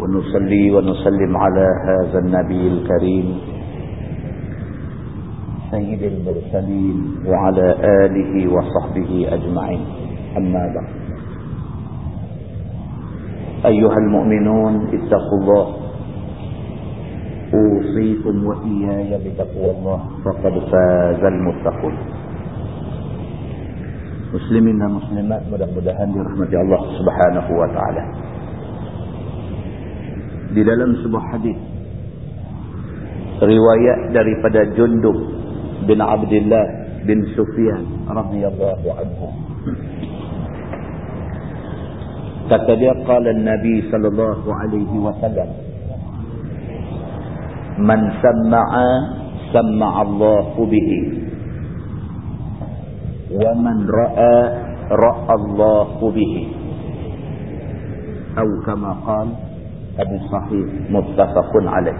ونصلي ونسلم على هذا النبي الكريم سيد المرسلين وعلى آله وصحبه أجمعين. أما بعد. أيها المؤمنون اتقوا الله. أوصيكم وإياي بتقوى الله. فقد فاز المتقون. dan muslimat mudah-mudahan dirahmati Allah Subhanahu wa taala. Di dalam sebuah hadis riwayat daripada Jundub bin Abdullah bin Sufyan radhiyallahu anhu. Kata dia qala Nabi sallallahu alaihi wasallam Man sam'a sam'a Allah bihi ومن رأى رأى الله به أو كما قال hadis sahih muttafaqun alaih.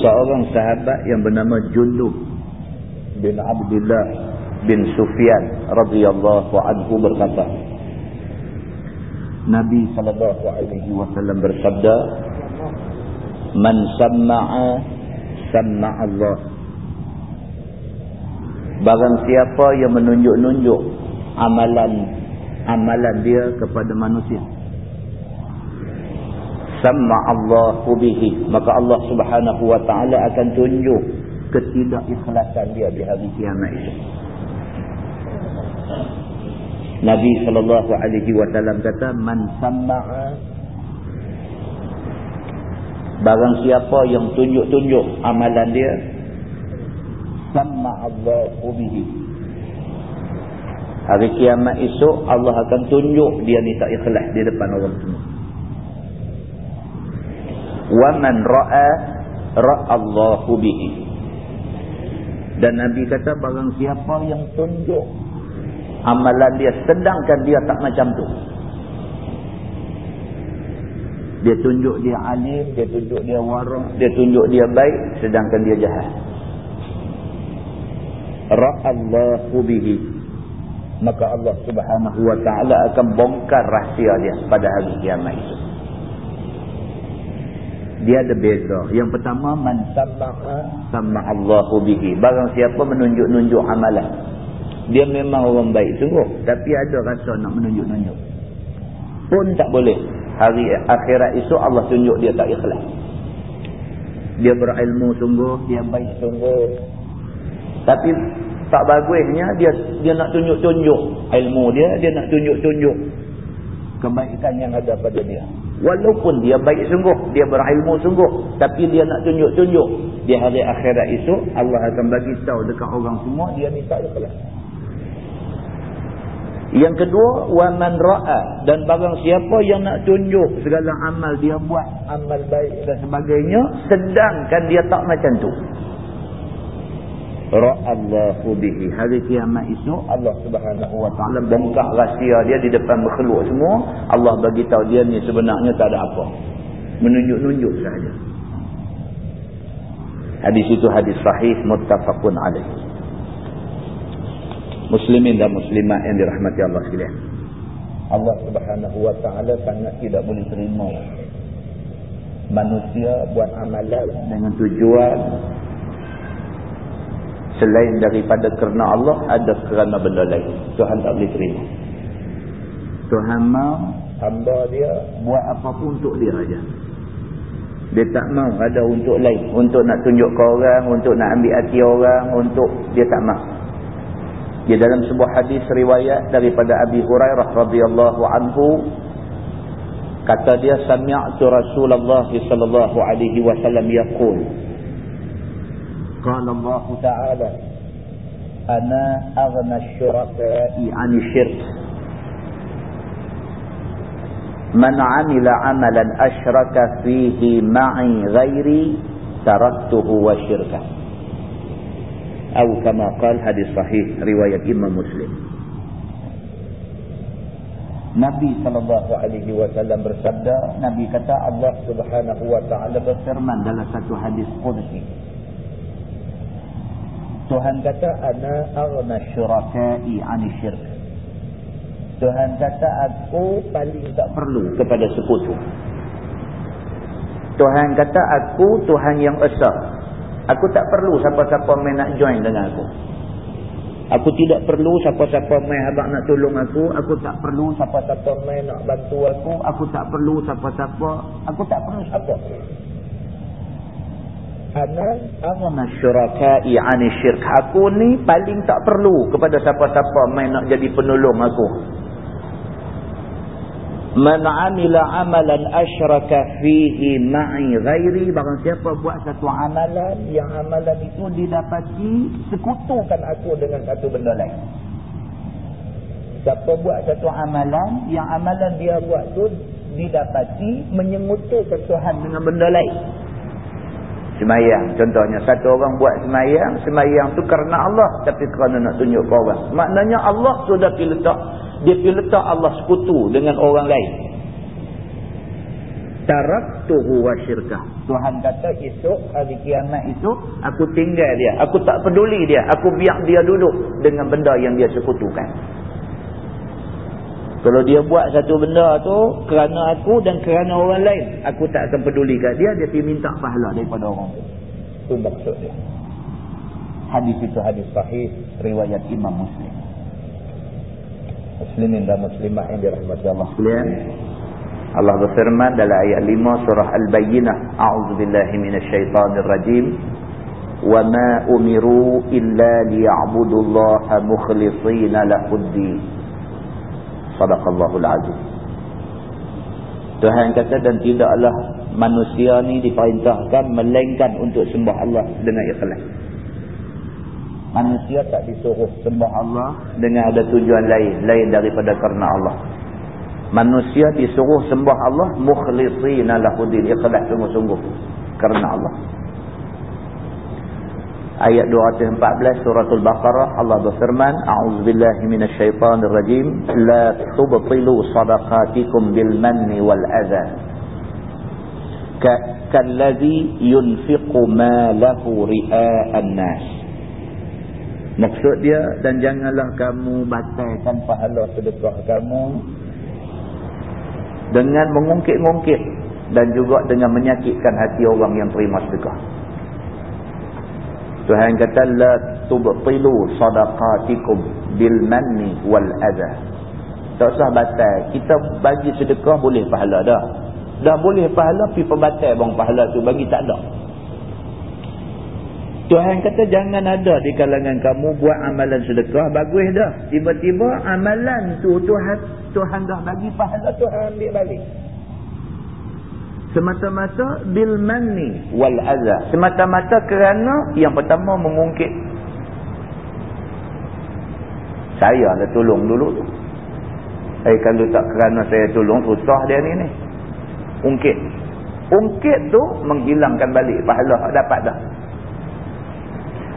Seorang sahabat yang bernama Jundub bin Abdullah bin Sufyan radhiyallahu anhu berkata Nabi sallallahu alaihi wasallam bersabda Man sam'a sam'a Allah. Barang siapa yang menunjuk-nunjuk amalan amalan dia kepada manusia sama Allah bihi. Maka Allah subhanahu wa ta'ala akan tunjuk ketidakikhlasan dia di hari kiamat itu. Nabi sallallahu alaihi wasallam kata man sama'a Barang siapa yang tunjuk-tunjuk amalan dia sama Allah bihi. Hari kiamat esok Allah akan tunjuk dia ni tak ikhlas di depan orang semua. Wa man ra'a ra'a Allah bihi. Dan Nabi kata barang siapa yang tunjuk amalan dia sedangkan dia tak macam tu. Dia tunjuk dia alim, dia tunjuk dia warang, dia tunjuk dia baik sedangkan dia jahat ra'allahu bihi maka Allah subhanahu wa ta'ala akan bongkar rahsia dia pada hari kiamat itu dia ada beza. Yang pertama man sama'a sama'allahu bihi. Barang siapa menunjuk-nunjuk amalan dia memang orang baik sungguh tapi ada rasa nak menunjuk-nunjuk. Pun tak boleh. Hari akhirat itu Allah tunjuk dia tak ikhlas. Dia berilmu sungguh dia baik sungguh. Tapi tak bagusnya dia dia nak tunjuk-tunjuk. Ilmu dia, dia nak tunjuk-tunjuk. Kebaikan yang ada pada dia. Walaupun dia baik sungguh, dia berilmu sungguh, tapi dia nak tunjuk-tunjuk di hari akhirat itu Allah akan bagi tahu dekat orang semua dia ni tak ikhlas. Yang kedua, wa man ra'a dan barang siapa yang nak tunjuk segala amal dia buat, amal baik dan sebagainya, sedangkan dia tak macam tu ra'allahu bihi. Hari kiamat itu Allah subhanahu wa ta'ala bongkar rahsia dia di depan makhluk semua. Allah bagi tahu dia ni sebenarnya tak ada apa. Menunjuk-nunjuk saja hadis itu hadis sahih muttafaqun alaih. Muslimin dan muslimat yang dirahmati Allah sekalian. Allah subhanahu wa ta'ala sangat tidak boleh terima manusia buat amalan dengan tujuan selain daripada kerana Allah ada kerana benda lain. Tuhan tak boleh terima. Tuhan mau hamba dia buat apapun untuk dia aja. dia tak mau ada untuk lain. Untuk nak tunjuk ke orang untuk nak ambil hati orang untuk dia tak mau. Di dalam sebuah hadis riwayat daripada Abi Hurairah radhiyallahu anhu kata dia sami'tu Rasulullah sallallahu alaihi wasallam yaqul قال الله تعالى أنا أغنى الشركاء عن الشرك؟ من عمل عملا أشرك فيه معي غيري تركته وشركه. أو كما قال هذه صحيح رواية إمام مسلم. Nabi sallallahu alaihi wasallam bersabda, Nabi kata Allah Subhanahu wa taala berfirman dalam satu hadis qudsi, Tuhan kata ana aghna syuraka'i 'ani syirk. Tuhan kata aku paling tak perlu kepada sekutu. Tuhan kata aku Tuhan yang esa. Aku tak perlu siapa-siapa main nak join dengan aku. Aku tidak perlu siapa-siapa main habak nak tolong aku. Aku tak perlu siapa-siapa main nak bantu aku. Aku tak perlu siapa-siapa. Aku tak perlu siapa. Ana agama syuraka'i ani syirk. Aku ni paling tak perlu kepada siapa-siapa main nak jadi penolong aku. Man amila amalan asyraka fihi ma'i ghairi barang siapa buat satu amalan yang amalan itu didapati sekutukan aku dengan satu benda lain. Siapa buat satu amalan yang amalan dia buat tu didapati menyekutukan Tuhan dengan benda lain. Semayang. Contohnya satu orang buat semayang, semayang tu kerana Allah. Tapi kerana nak tunjuk ke orang. Maknanya Allah sudah pilih letak dia pergi letak Allah sekutu dengan orang lain. Taraktuhu wa syirkah. Tuhan kata esok hari kiamat itu aku tinggal dia. Aku tak peduli dia. Aku biar dia duduk dengan benda yang dia sekutukan kalau dia buat satu benda tu kerana aku dan kerana orang lain aku tak akan peduli kat dia dia pergi minta pahala daripada orang tu itu maksud dia hadis itu hadis sahih riwayat Imam Muslim muslimin dan muslimah yang dirahmati Allah sekalian. Allah berfirman dalam ayat 5 surah Al-Bayyinah, A'udzubillahi minasyaitonir rajim. Wa ma umiru illa liya'budullaha mukhlishina lahuddin. Sadaqallahul azim. Tuhan kata dan tidaklah manusia ni diperintahkan melainkan untuk sembah Allah dengan ikhlas. Manusia tak disuruh sembah Allah dengan ada tujuan lain lain daripada kerana Allah. Manusia disuruh sembah Allah mukhlisina lahudin ikhlas sungguh-sungguh kerana Allah ayat 214 suratul baqarah. Allah berfirman a'udzubillahi minasyaitonirrajim. La tubtilu sadaqatikum bil manni wal adha. Kalladhi yunfiqu ma lahu ria'an nas. Maksud dia dan janganlah kamu batalkan pahala sedekah kamu dengan mengungkit-ungkit dan juga dengan menyakitkan hati orang yang terima sedekah. Tuhan kata la tubtilu sadaqatikum bil manni wal adha. Tak usah batal. Kita bagi sedekah boleh pahala dah. Dah boleh pahala pi pembatal bang pahala tu bagi tak ada. Tuhan kata jangan ada di kalangan kamu buat amalan sedekah bagus dah. Tiba-tiba amalan tu Tuhan Tuhan dah bagi pahala Tuhan ambil balik. Semata-mata bil manni wal adza. Semata-mata kerana yang pertama mengungkit saya lah tolong dulu tu. Eh kalau tak kerana saya tolong susah dia ni ni. Ungkit. Ungkit tu menghilangkan balik pahala dapat dah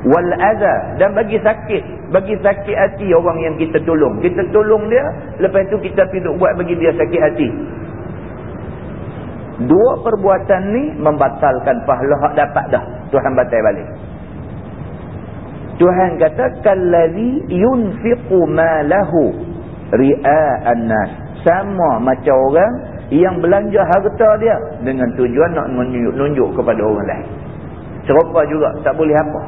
wal adha dan bagi sakit bagi sakit hati orang yang kita tolong kita tolong dia lepas tu kita pergi buat bagi dia sakit hati dua perbuatan ni membatalkan pahala hak dapat dah. Tuhan batal balik. Tuhan kata kallazi yunfiqu ma lahu ria'an nas. Sama macam orang yang belanja harta dia dengan tujuan nak menunjuk kepada orang lain. Serupa juga tak boleh apa.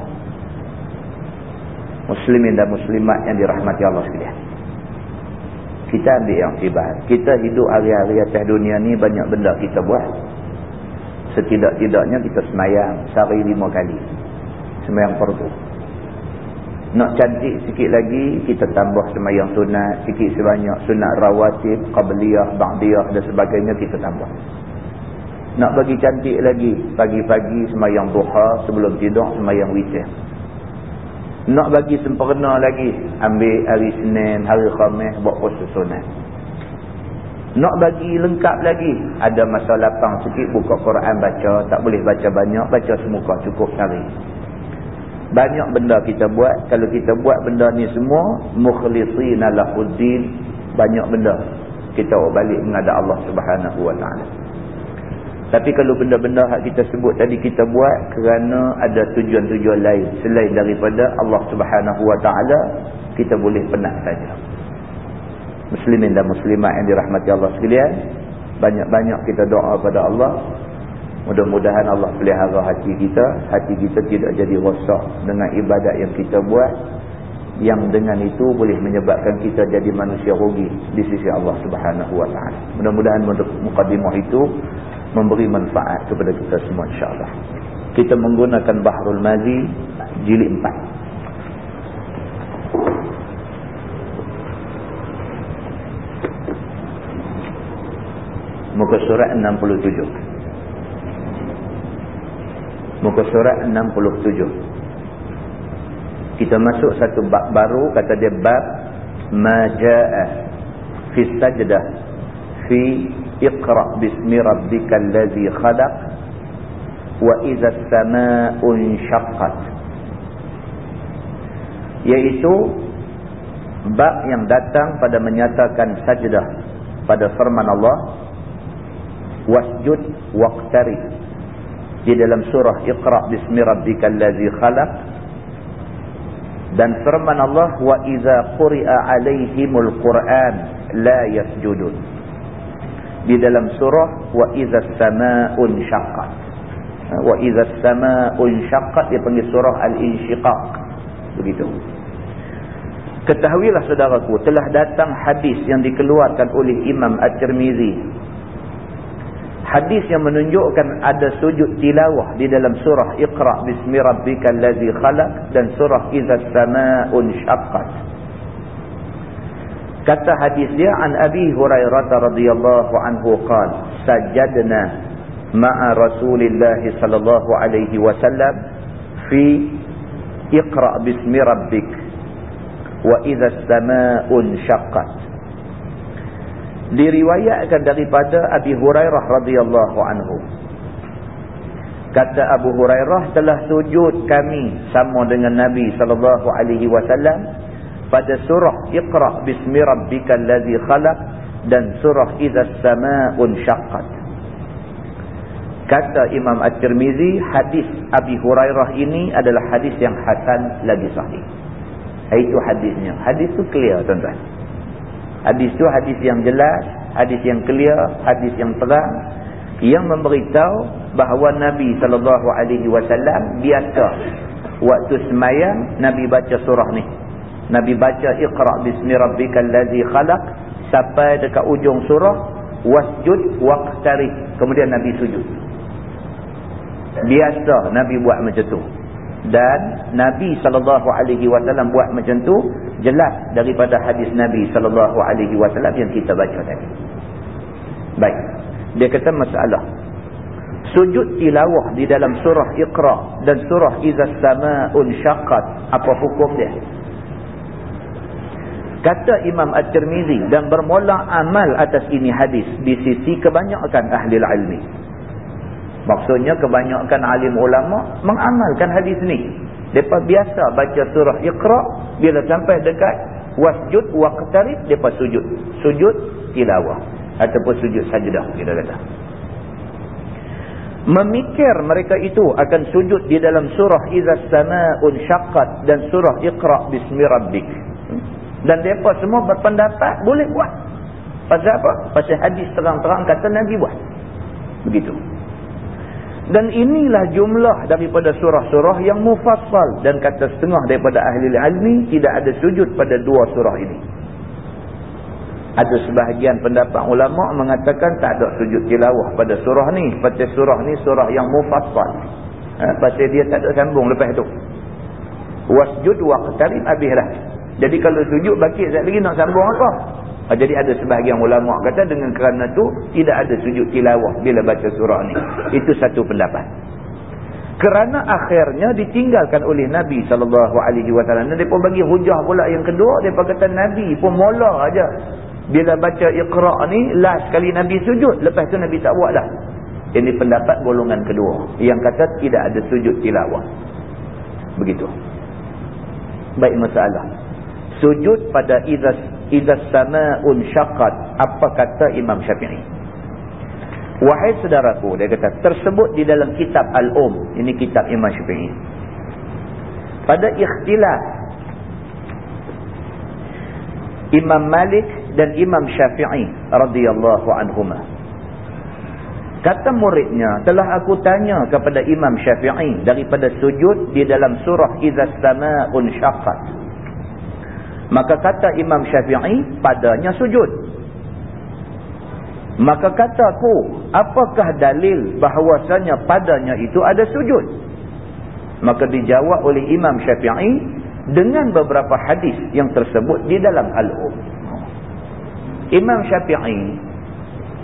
Muslimin dan muslimat yang dirahmati Allah sekalian. Kita ambil yang tiba. Kita hidup hari-hari atas dunia ni banyak benda kita buat. Setidak-tidaknya kita semayang sehari lima kali. Semayang perdu. Nak cantik sikit lagi, kita tambah semayang sunat, sikit sebanyak sunat rawatib, qabliyah, ba'diyah dan sebagainya kita tambah. Nak bagi cantik lagi, pagi-pagi semayang duha, sebelum tidur semayang witir. Nak bagi sempurna lagi. Ambil hari Senin, hari Khamis, buat puasa sunat. Nak bagi lengkap lagi. Ada masa lapang sikit buka Quran baca. Tak boleh baca banyak. Baca semuka cukup hari. Banyak benda kita buat. Kalau kita buat benda ni semua. Mukhlisina lahuddin. Banyak benda. Kita balik menghadap Allah subhanahu wa ta'ala. Tapi kalau benda-benda yang kita sebut tadi kita buat. Kerana ada tujuan-tujuan lain. Selain daripada Allah subhanahu wa ta'ala. Kita boleh penat saja muslimin dan muslimat yang dirahmati Allah sekalian banyak-banyak kita doa pada Allah mudah-mudahan Allah pelihara hati kita hati kita tidak jadi rosak dengan ibadat yang kita buat yang dengan itu boleh menyebabkan kita jadi manusia rugi di sisi Allah subhanahu wa ta'ala mudah-mudahan mukadimah itu memberi manfaat kepada kita semua insyaAllah. Kita menggunakan Bahrul Mazi jilid 4 muka surat 67 muka surat 67 kita masuk satu bab baru kata dia bab maja'a fi sajdah fi bismi rabbikal ladzi khalaq wa idza as-samaa'u inshaqqat yaitu bab yang datang pada menyatakan sajdah pada firman Allah wasjud waqtarib di dalam surah Iqra bismi rabbikal ladzi khalaq dan firman Allah wa idza quri'a alaihimul quran la yasjudun di dalam surah wa idza as-samaa'u syaqqat. Wa idza as-samaa'u syaqqat dia panggil surah al-insyiqaq begitu. Ketahuilah saudaraku telah datang hadis yang dikeluarkan oleh Imam At-Tirmizi. Hadis yang menunjukkan ada sujud tilawah di dalam surah Iqra bismi rabbikal ladzi khalaq dan surah Idzas samaa'un syaqqat. Kata hadis dia an Abi Hurairah radhiyallahu anhu qala sajadna ma'a Rasulillah sallallahu alaihi wasallam fi Iqra bismi rabbik wa Idzas samaa'un syaqqat diriwayatkan daripada Abi Hurairah radhiyallahu anhu. Kata Abu Hurairah telah sujud kami sama dengan Nabi sallallahu alaihi wasallam pada surah Iqra bismi rabbikal ladzi khalaq dan surah Idzas samaa'un syaqqat. Kata Imam At-Tirmizi hadis Abi Hurairah ini adalah hadis yang hasan lagi sahih. Itu hadisnya. Hadis tu clear tuan-tuan. Hadis tu hadis yang jelas, hadis yang clear, hadis yang terang yang memberitahu bahawa Nabi sallallahu alaihi wasallam biasa waktu semayang Nabi baca surah ni. Nabi baca Iqra bismi rabbikal ladzi khalaq sampai dekat ujung surah wasjud waqtarib. Kemudian Nabi sujud. Biasa Nabi buat macam tu. Dan Nabi SAW buat macam tu jelas daripada hadis Nabi SAW yang kita baca tadi. Baik. Dia kata masalah. Sujud tilawah di dalam surah Iqra dan surah Izzas Sama'un Syaqqat. Apa hukum dia? Kata Imam At-Tirmizi dan bermula amal atas ini hadis di sisi kebanyakan ahli ilmi. Maksudnya kebanyakan alim ulama mengamalkan hadis ni. Depa biasa baca surah Iqra bila sampai dekat wasjud waqtarib depa sujud. Sujud tilawah ataupun sujud sajdah kita kata. Memikir mereka itu akan sujud di dalam surah Izzas Sama'un Syaqqat dan surah Iqra bismi rabbik. Dan depa semua berpendapat boleh buat. Pasal apa? Pasal hadis terang-terang kata Nabi buat. Begitu. Dan inilah jumlah daripada surah-surah yang mufassal. Dan kata setengah daripada ahli ilmi tidak ada sujud pada dua surah ini. Ada sebahagian pendapat ulama mengatakan tak ada sujud tilawah pada surah ni. Pada surah ni surah yang mufassal. Ha, pasal dia tak ada sambung lepas tu. Wasjud waqtarib habislah. Jadi kalau sujud baki sekali lagi nak sambung apa? Ha, jadi ada sebahagian ulama kata dengan kerana tu tidak ada sujud tilawah bila baca surah ni. Itu satu pendapat. Kerana akhirnya ditinggalkan oleh Nabi wasallam. Dan depa bagi hujah pula yang kedua, depa kata Nabi pun mola aja Bila baca ikhra' ni, last sekali Nabi sujud. Lepas tu Nabi tak buat dah. Ini pendapat golongan kedua. Yang kata tidak ada sujud tilawah. Begitu. Baik masalah. Sujud pada izas, izas sama'un syaqat. Apa kata Imam Syafi'i? Wahai saudaraku, dia kata, tersebut di dalam kitab Al-Um. Ini kitab Imam Syafi'i. Pada ikhtilaf Imam Malik dan Imam Syafi'i radhiyallahu anhumah. Kata muridnya, telah aku tanya kepada Imam Syafi'i daripada sujud di dalam surah Izzas Sama'un Syaqqat. Maka kata Imam Syafi'i, padanya sujud. Maka kataku, apakah dalil bahawasanya padanya itu ada sujud? Maka dijawab oleh Imam Syafi'i dengan beberapa hadis yang tersebut di dalam Al-Um. Imam Syafi'i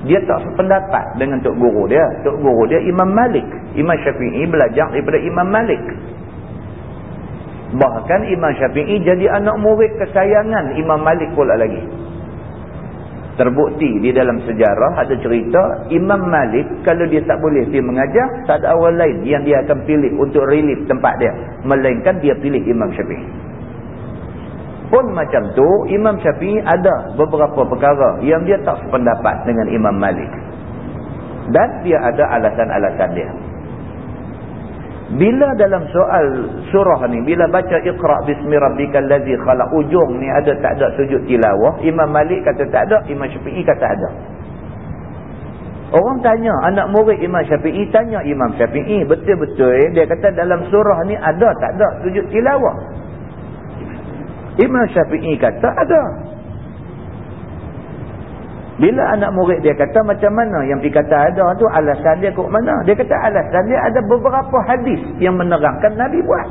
dia tak sependapat dengan tok guru dia. Tok guru dia Imam Malik. Imam Syafi'i belajar daripada Imam Malik. Bahkan Imam Syafi'i jadi anak murid kesayangan Imam Malik pula lagi. Terbukti di dalam sejarah ada cerita Imam Malik kalau dia tak boleh pergi mengajar, tak ada orang lain yang dia akan pilih untuk relief tempat dia. Melainkan dia pilih Imam Syafi'i pun macam tu Imam Syafi'i ada beberapa perkara yang dia tak sependapat dengan Imam Malik dan dia ada alasan-alasan dia bila dalam soal surah ni bila baca iqra bismi rabbikal ladzi khalaq ujung ni ada tak ada sujud tilawah Imam Malik kata tak ada Imam Syafi'i kata ada Orang tanya, anak murid Imam Syafi'i tanya Imam Syafi'i, betul-betul dia kata dalam surah ni ada tak ada sujud tilawah. Imam Syafi'i kata ada. Bila anak murid dia kata macam mana yang dia kata ada tu alasan dia kok mana? Dia kata alasan dia ada beberapa hadis yang menerangkan Nabi buat.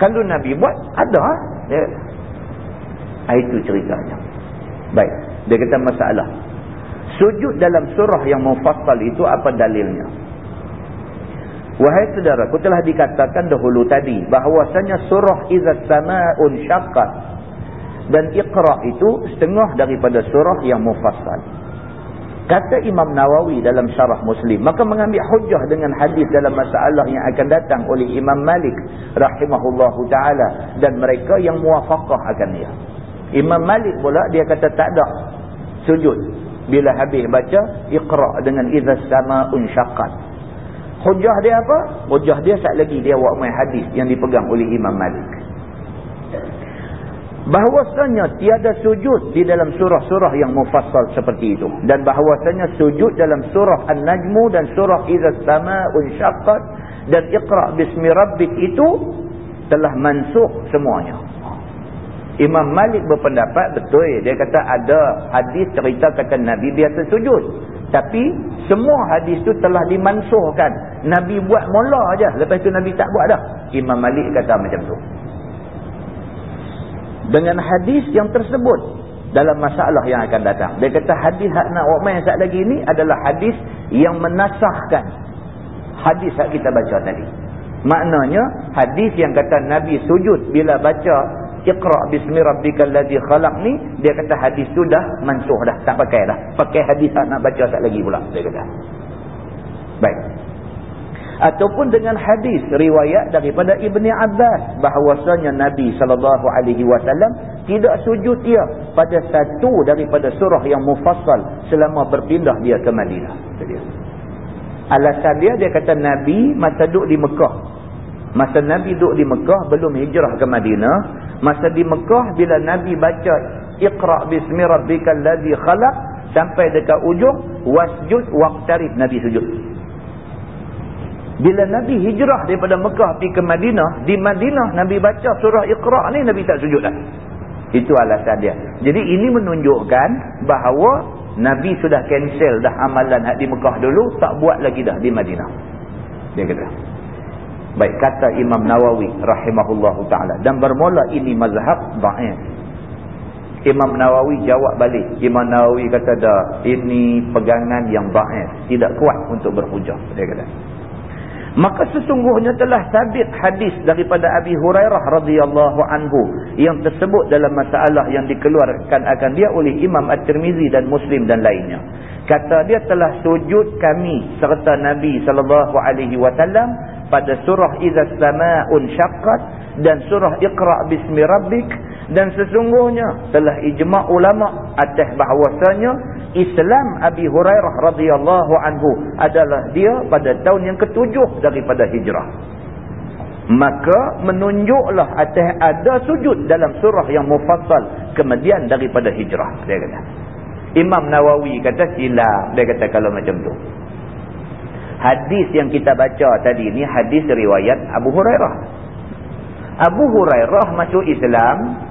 Kalau Nabi buat, ada. Dia, ah, itu ceritanya. Baik. Dia kata masalah. Sujud dalam surah yang mufassal itu apa dalilnya? Wahai saudara, aku telah dikatakan dahulu tadi bahawasanya surah Izzat Sama'un Syaqqat dan Iqra' itu setengah daripada surah yang mufassal. Kata Imam Nawawi dalam syarah Muslim, maka mengambil hujah dengan hadis dalam masalah yang akan datang oleh Imam Malik rahimahullahu taala dan mereka yang muwafaqah akan dia. Imam Malik pula dia kata tak ada sujud bila habis baca Iqra' dengan Izzat Sama'un Syaqqat. Hujah dia apa? Hujah dia saat lagi dia buat main hadis yang dipegang oleh Imam Malik. Bahawasanya tiada sujud di dalam surah-surah yang mufassal seperti itu. Dan bahawasanya sujud dalam surah An-Najmu dan surah Izzat Sama'un Syaqqat dan Iqra' Bismi Rabbik itu telah mansuh semuanya. Imam Malik berpendapat betul. Dia kata ada hadis cerita kata Nabi biasa sujud. Tapi semua hadis tu telah dimansuhkan. Nabi buat mula aja, lepas tu Nabi tak buat dah. Imam Malik kata macam tu. Dengan hadis yang tersebut dalam masalah yang akan datang. Dia kata hadis hak nak main saat lagi ni adalah hadis yang menasahkan hadis yang kita baca tadi. Maknanya hadis yang kata Nabi sujud bila baca Iqra bismi rabbikal ladzi khalaq ni dia kata hadis tu dah mansuh dah tak pakai dah. Pakai hadis nak baca sat lagi pula dia kata. Baik. Ataupun dengan hadis riwayat daripada Ibni Abbas bahawasanya Nabi sallallahu alaihi wasallam tidak sujud dia pada satu daripada surah yang mufassal selama berpindah dia ke Madinah. Alasan dia dia kata Nabi masa duduk di Mekah. Masa Nabi duduk di Mekah belum hijrah ke Madinah Masa di Mekah bila Nabi baca Iqra' bismi rabbikal ladzi khalaq sampai dekat ujung wasjud waqtarib Nabi sujud. Bila Nabi hijrah daripada Mekah pergi ke Madinah, di Madinah Nabi baca surah Iqra' ni Nabi tak sujud dah. Itu alasan dia. Jadi ini menunjukkan bahawa Nabi sudah cancel dah amalan di Mekah dulu, tak buat lagi dah di Madinah. Dia kata. Baik kata Imam Nawawi rahimahullahu taala dan bermula ini mazhab dhaif. Imam Nawawi jawab balik. Imam Nawawi kata dah ini pegangan yang dhaif, tidak kuat untuk berhujah dia kata. Maka sesungguhnya telah sabit hadis daripada Abi Hurairah radhiyallahu anhu yang tersebut dalam masalah yang dikeluarkan akan dia oleh Imam At-Tirmizi dan Muslim dan lainnya. Kata dia telah sujud kami serta Nabi sallallahu alaihi wasallam pada surah Idza Samaa'un Syaqqat dan surah Iqra' bismi rabbik dan sesungguhnya telah ijma' ulama atas bahawasanya Islam Abi Hurairah radhiyallahu anhu adalah dia pada tahun yang ketujuh daripada hijrah. Maka menunjuklah atas ada sujud dalam surah yang mufassal kemudian daripada hijrah dia kata. Imam Nawawi kata silap dia kata kalau macam tu. Hadis yang kita baca tadi ni hadis riwayat Abu Hurairah. Abu Hurairah masuk Islam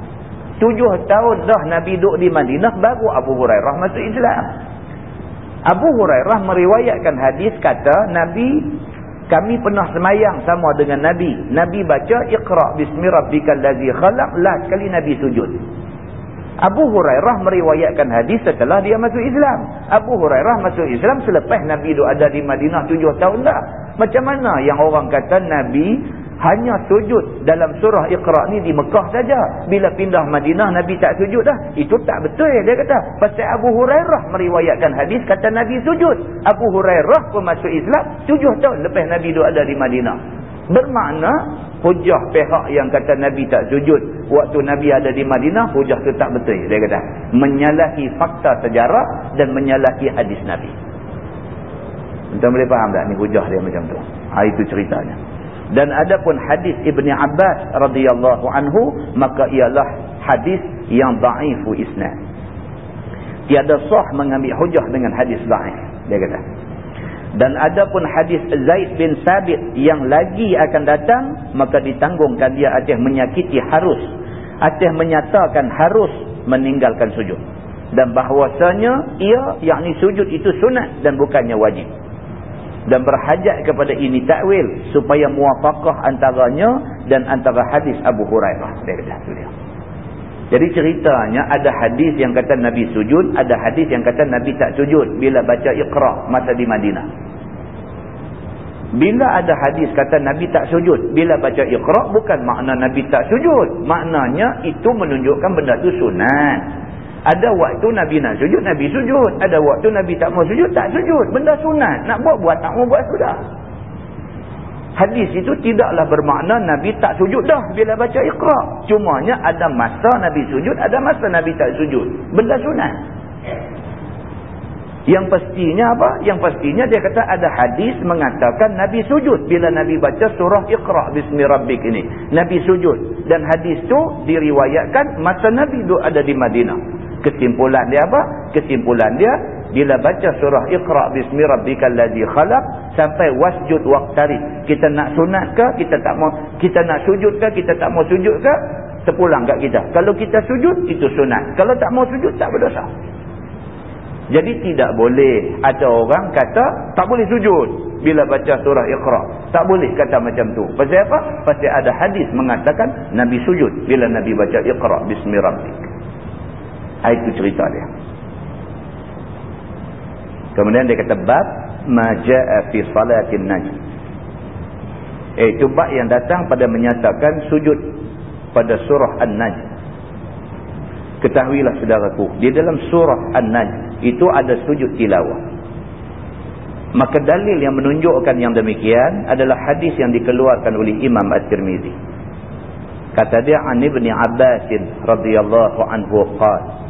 Tujuh tahun dah Nabi duduk di Madinah baru Abu Hurairah masuk Islam. Abu Hurairah meriwayatkan hadis kata Nabi kami pernah semayang sama dengan Nabi. Nabi baca Iqra' bismi rabbikal ladzi khalaq lah sekali Nabi sujud. Abu Hurairah meriwayatkan hadis setelah dia masuk Islam. Abu Hurairah masuk Islam selepas Nabi duduk ada di Madinah tujuh tahun dah. Macam mana yang orang kata Nabi hanya sujud dalam surah Iqra ni di Mekah saja. Bila pindah Madinah Nabi tak sujud dah. Itu tak betul dia kata. Pasal Abu Hurairah meriwayatkan hadis kata Nabi sujud. Abu Hurairah pun masuk Islam tujuh tahun lepas Nabi duduk ada di Madinah. Bermakna hujah pihak yang kata Nabi tak sujud waktu Nabi ada di Madinah hujah tu tak betul dia kata. Menyalahi fakta sejarah dan menyalahi hadis Nabi. Entah boleh faham tak ni hujah dia macam tu. Ha, itu ceritanya dan adapun hadis Ibni Abbas radhiyallahu anhu maka ialah hadis yang dhaifu isnad tiada sah mengambil hujah dengan hadis dhaif dia kata dan adapun hadis Zaid bin Sabit yang lagi akan datang maka ditanggungkan dia atas menyakiti harus. Atas menyatakan harus meninggalkan sujud. Dan bahwasanya ia yakni sujud itu sunat dan bukannya wajib. Dan berhajat kepada ini takwil supaya muafakah antaranya dan antara hadis Abu Hurairah. Dia kata dia. Jadi ceritanya ada hadis yang kata Nabi sujud, ada hadis yang kata Nabi tak sujud bila baca Iqra masa di Madinah. Bila ada hadis kata Nabi tak sujud bila baca Iqra bukan makna Nabi tak sujud, maknanya itu menunjukkan benda tu sunat. Ada waktu Nabi nak sujud, Nabi sujud. Ada waktu Nabi tak mau sujud, tak sujud. Benda sunat. Nak buat, buat. Tak mau buat, sudah. Hadis itu tidaklah bermakna Nabi tak sujud dah bila baca ikhra. Cumanya ada masa Nabi sujud, ada masa Nabi tak sujud. Benda sunat. Yang pastinya apa? Yang pastinya dia kata ada hadis mengatakan Nabi sujud bila Nabi baca surah Iqra' bismi rabbik ini. Nabi sujud. Dan hadis tu diriwayatkan masa Nabi ada di Madinah. Kesimpulan dia apa? Kesimpulan dia bila baca surah Iqra bismi rabbikal ladzi khalaq sampai wasjud waqtari. Kita nak sunat ke? Kita tak mau kita nak sujud ke? Kita tak mau sujud ke? Terpulang kat kita. Kalau kita sujud itu sunat. Kalau tak mau sujud tak berdosa. Jadi tidak boleh ada orang kata tak boleh sujud bila baca surah Iqra. Tak boleh kata macam tu. Pasal apa? Pasal ada hadis mengatakan Nabi sujud bila Nabi baca Iqra bismi rabbik. Itu cerita dia. Kemudian dia kata bab maja'a fi salatin najm. Itu bab yang datang pada menyatakan sujud pada surah An-Najm. Ketahuilah saudaraku, di dalam surah An-Najm itu ada sujud tilawah. Maka dalil yang menunjukkan yang demikian adalah hadis yang dikeluarkan oleh Imam At-Tirmizi. Kata dia an Ibni Abbas radhiyallahu anhu qala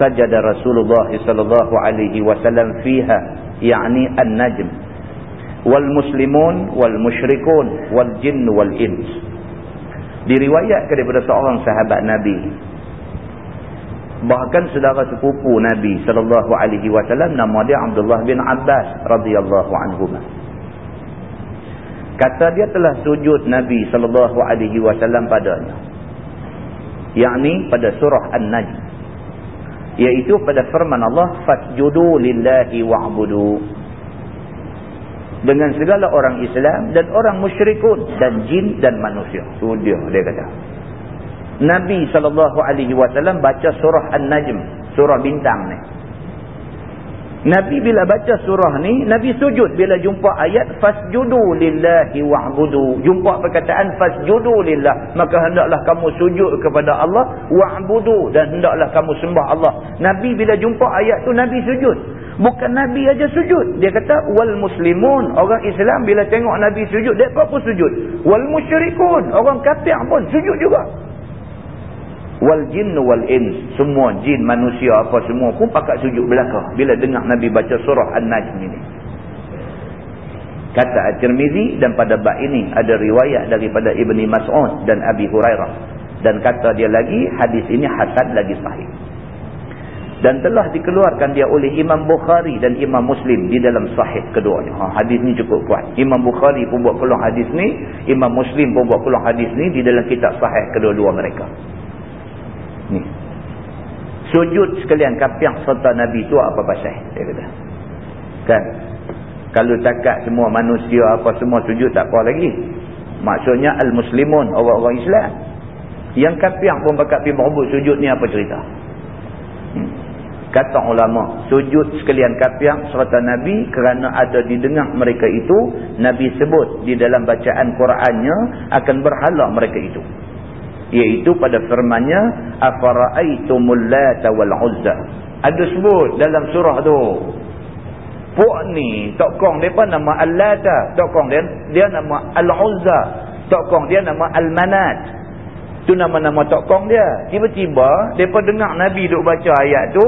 sajada Rasulullah sallallahu alaihi wasallam fiha yakni an-najm wal muslimun wal musyrikun wal jin wal ins. Diriwayatkan daripada seorang sahabat Nabi. Bahkan saudara sepupu Nabi sallallahu alaihi wasallam nama dia Abdullah bin Abbas radhiyallahu anhu kata dia telah sujud Nabi sallallahu alaihi wasallam padanya yakni pada surah an-najm. Iaitu pada firman Allah fasjudu lillahi wa'budu dengan segala orang Islam dan orang musyrikun dan jin dan manusia. Itu dia dia kata. Nabi SAW baca surah An-Najm, surah bintang ni. Nabi bila baca surah ni, Nabi sujud bila jumpa ayat fasjudu lillahi wa'budu. Jumpa perkataan fasjudu lillah, maka hendaklah kamu sujud kepada Allah wa'budu dan hendaklah kamu sembah Allah. Nabi bila jumpa ayat tu Nabi sujud. Bukan Nabi aja sujud. Dia kata wal muslimun, orang Islam bila tengok Nabi sujud, depa pun sujud. Wal musyrikun, orang kafir pun sujud juga wal jin wal ins. Semua jin manusia apa semua pun pakat sujud belakang. Bila dengar nabi baca surah an-najm ini. Kata at-tirmizi dan pada bab ini ada riwayat daripada ibni mas'ud dan abi hurairah. Dan kata dia lagi hadis ini hasan lagi sahih. Dan telah dikeluarkan dia oleh Imam Bukhari dan Imam Muslim di dalam sahih keduanya. Ha, hadis ni cukup kuat. Imam Bukhari pun buat peluang hadis ni, Imam Muslim pun buat peluang hadis ni di dalam kitab sahih kedua-dua mereka ni. Sujud sekalian kapiak serta Nabi tu apa pasal? Dia kata. Kan? Kalau takat semua manusia apa semua sujud tak apa lagi. Maksudnya al-muslimun orang-orang Islam. Yang kapiak pun pakat pergi berbut sujud ni apa cerita? Hmm. kata ulama sujud sekalian kapiak serta Nabi kerana ada didengar mereka itu Nabi sebut di dalam bacaan Qurannya akan berhala mereka itu iaitu pada firmannya afara'aitumul lata wal uzza. Ada sebut dalam surah tu. Puak ni tokong depa nama al-lata. Tokong dia dia nama al-uzza. Tokong dia nama al-manat. Tu nama-nama tokong dia. Tiba-tiba depa dengar nabi duk baca ayat tu.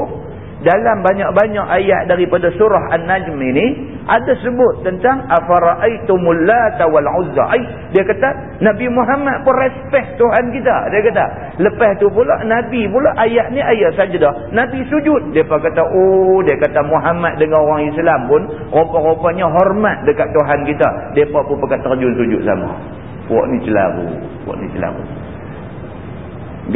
Dalam banyak-banyak ayat daripada surah An-Najm ini ada sebut tentang afara'aitumul lata wal uzza. Dia kata Nabi Muhammad pun respect Tuhan kita. Dia kata lepas tu pula Nabi pula ayat ni ayat sajdah. Nabi sujud. Depa kata oh dia kata Muhammad dengan orang Islam pun rupa-rupanya hormat dekat Tuhan kita. Depa pun pakai terjun sujud sama. Puak ni celaru. Puak ni celaru.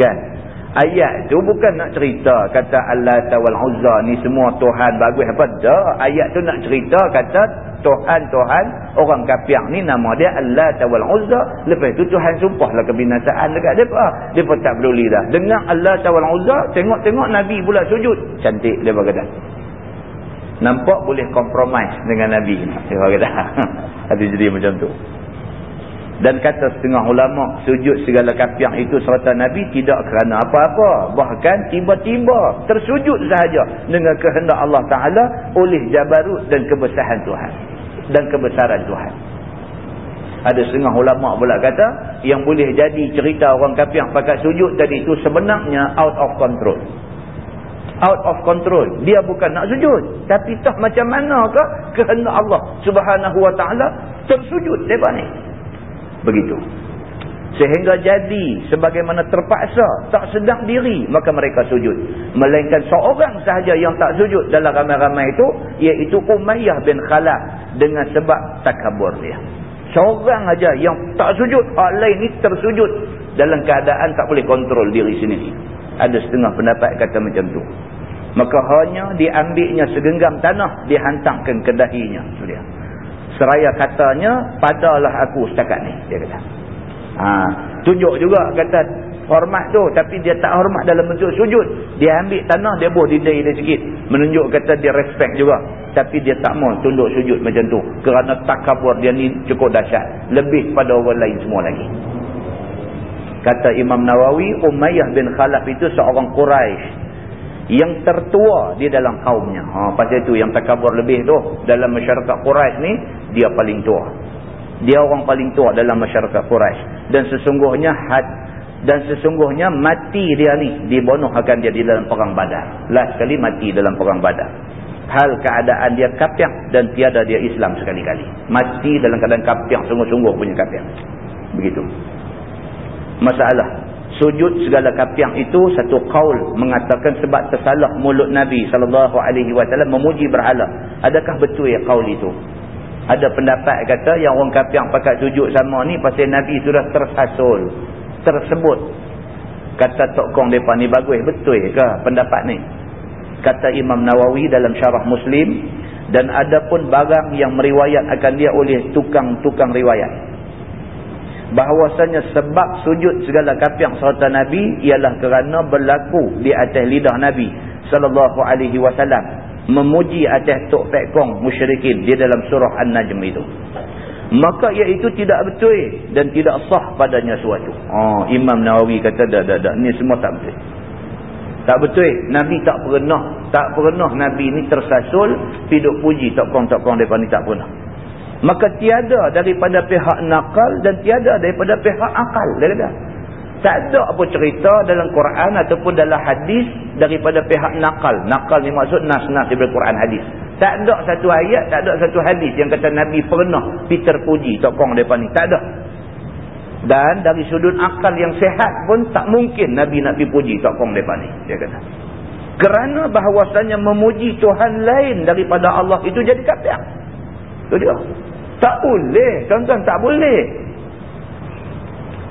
Kan? Ayat tu bukan nak cerita kata Allah tawal uzza ni semua Tuhan bagus apa dah. Ayat tu nak cerita kata Tuhan-Tuhan orang kafir ni nama dia Allah tawal uzza. Lepas tu Tuhan sumpahlah kebinasaan dekat mereka. Mereka tak peduli dah. Dengar Allah tawal uzza, tengok-tengok Nabi pula sujud. Cantik dia berkata. Nampak boleh kompromis dengan Nabi. Dia berkata. Ada jadi macam tu. Dan kata setengah ulama sujud segala kapiang itu serta Nabi tidak kerana apa-apa. Bahkan tiba-tiba tersujud sahaja dengan kehendak Allah Ta'ala oleh jabarut dan kebesaran Tuhan. Dan kebesaran Tuhan. Ada setengah ulama pula kata yang boleh jadi cerita orang kapiang pakai sujud tadi itu sebenarnya out of control. Out of control. Dia bukan nak sujud. Tapi tak macam manakah kehendak Allah Subhanahu Wa Ta'ala tersujud lepas ni begitu. Sehingga jadi sebagaimana terpaksa tak sedar diri maka mereka sujud. Melainkan seorang sahaja yang tak sujud dalam ramai-ramai itu iaitu Umayyah bin Khalaf dengan sebab takabur dia. Seorang aja yang tak sujud orang lain ni tersujud dalam keadaan tak boleh kontrol diri sendiri. Ada setengah pendapat kata macam tu. Maka hanya diambilnya segenggam tanah dihantarkan ke dahinya seraya katanya padalah aku setakat ni dia kata. Ha, tunjuk juga kata hormat tu tapi dia tak hormat dalam bentuk sujud. Dia ambil tanah dia buh di dia sikit. Menunjuk kata dia respect juga. Tapi dia tak mau tunduk sujud macam tu kerana takabur dia ni cukup dahsyat. Lebih pada orang lain semua lagi. Kata Imam Nawawi Umayyah bin Khalaf itu seorang Quraisy yang tertua di dalam kaumnya. Ha, pasal itu yang takabur lebih tu dalam masyarakat Quraisy ni dia paling tua. Dia orang paling tua dalam masyarakat Quraisy dan sesungguhnya had dan sesungguhnya mati dia ni dibunuh akan dia di dalam perang Badar. Last sekali mati dalam perang Badar. Hal keadaan dia kafir dan tiada dia Islam sekali-kali. Mati dalam keadaan kafir sungguh-sungguh punya kafir. Begitu. Masalah sujud segala kapiang itu satu kaul mengatakan sebab tersalah mulut Nabi SAW memuji berhala. Adakah betul ya kaul itu? Ada pendapat kata yang orang kapiang pakai sujud sama ni pasal Nabi sudah tersasul tersebut. Kata tokong mereka ni bagus betul ke pendapat ni? Kata Imam Nawawi dalam syarah Muslim dan ada pun barang yang meriwayat akan dia oleh tukang-tukang riwayat bahawasanya sebab sujud segala kapiak serta Nabi ialah kerana berlaku di atas lidah Nabi sallallahu alaihi wasallam. Memuji atas Tok Pek Kong musyrikin di dalam surah An-Najm itu. Maka iaitu tidak betul dan tidak sah padanya suatu. Oh, Imam Nawawi kata dah dah dah ni semua tak betul. Tak betul. Nabi tak pernah tak pernah Nabi ni tersasul piduk puji Tok Kong-Tok Kong mereka ni tak pernah maka tiada daripada pihak nakal dan tiada daripada pihak akal dia kata tak ada apa cerita dalam Quran ataupun dalam hadis daripada pihak nakal. Nakal ni maksud nas-nas daripada Quran hadis. Tak ada satu ayat, tak ada satu hadis yang kata Nabi pernah Peter puji tokong mereka ni. Tak ada. Dan dari sudut akal yang sehat pun tak mungkin Nabi nak pergi puji tokong mereka ni. Dia kata. Kerana bahawasanya memuji Tuhan lain daripada Allah itu jadi kafir. Itu dia. Tak boleh. Tuan-tuan tak boleh.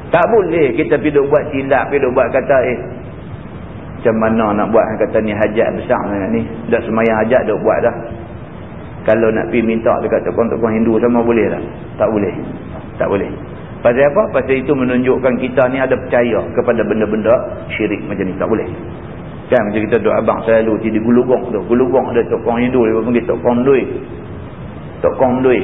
Tak boleh kita pergi buat silap, pergi buat kata eh. Macam mana nak buat kata ni hajat besar ni. Dah semayang hajat dah buat dah. Kalau nak pergi minta dekat tokoh-tokoh Hindu sama boleh tak? Tak boleh. Tak boleh. Pasal apa? Pasal itu menunjukkan kita ni ada percaya kepada benda-benda syirik macam ni. Tak boleh. Kan macam kita doa abang selalu di gulugong tu. Gulugong ada tokoh Hindu. Dia panggil tokoh Ndui. Tokoh Ndui.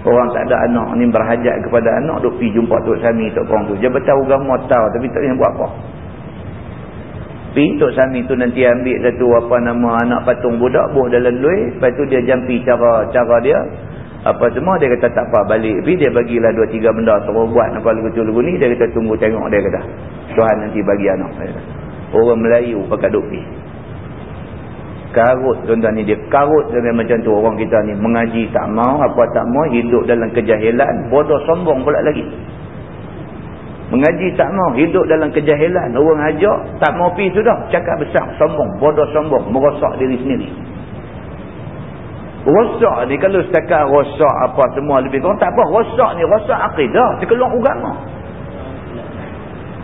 Orang tak ada anak ni berhajat kepada anak duk pergi jumpa Tok Sami Tok Kong tu. Dia bertahu agama tahu tapi tak boleh buat apa. Pergi Tok Sami tu nanti ambil satu apa nama anak patung budak buh dalam lui. Lepas tu dia jampi cara cara dia. Apa semua dia kata tak apa balik. Pergi dia bagilah dua tiga benda suruh buat apa lagu-lagu ni. Dia kata tunggu tengok dia kata. Tuhan nanti bagi anak. Orang Melayu pakai duk pergi karut tuan-tuan ni dia karut dengan macam tu orang kita ni. Mengaji tak mau apa tak mau hidup dalam kejahilan bodoh sombong pula lagi. Mengaji tak mau hidup dalam kejahilan. Orang ajak tak mau pi sudah cakap besar sombong bodoh sombong merosak diri sendiri. Rosak ni kalau setakat rosak apa semua lebih kurang tak apa. Rosak ni rosak akidah terkeluar agama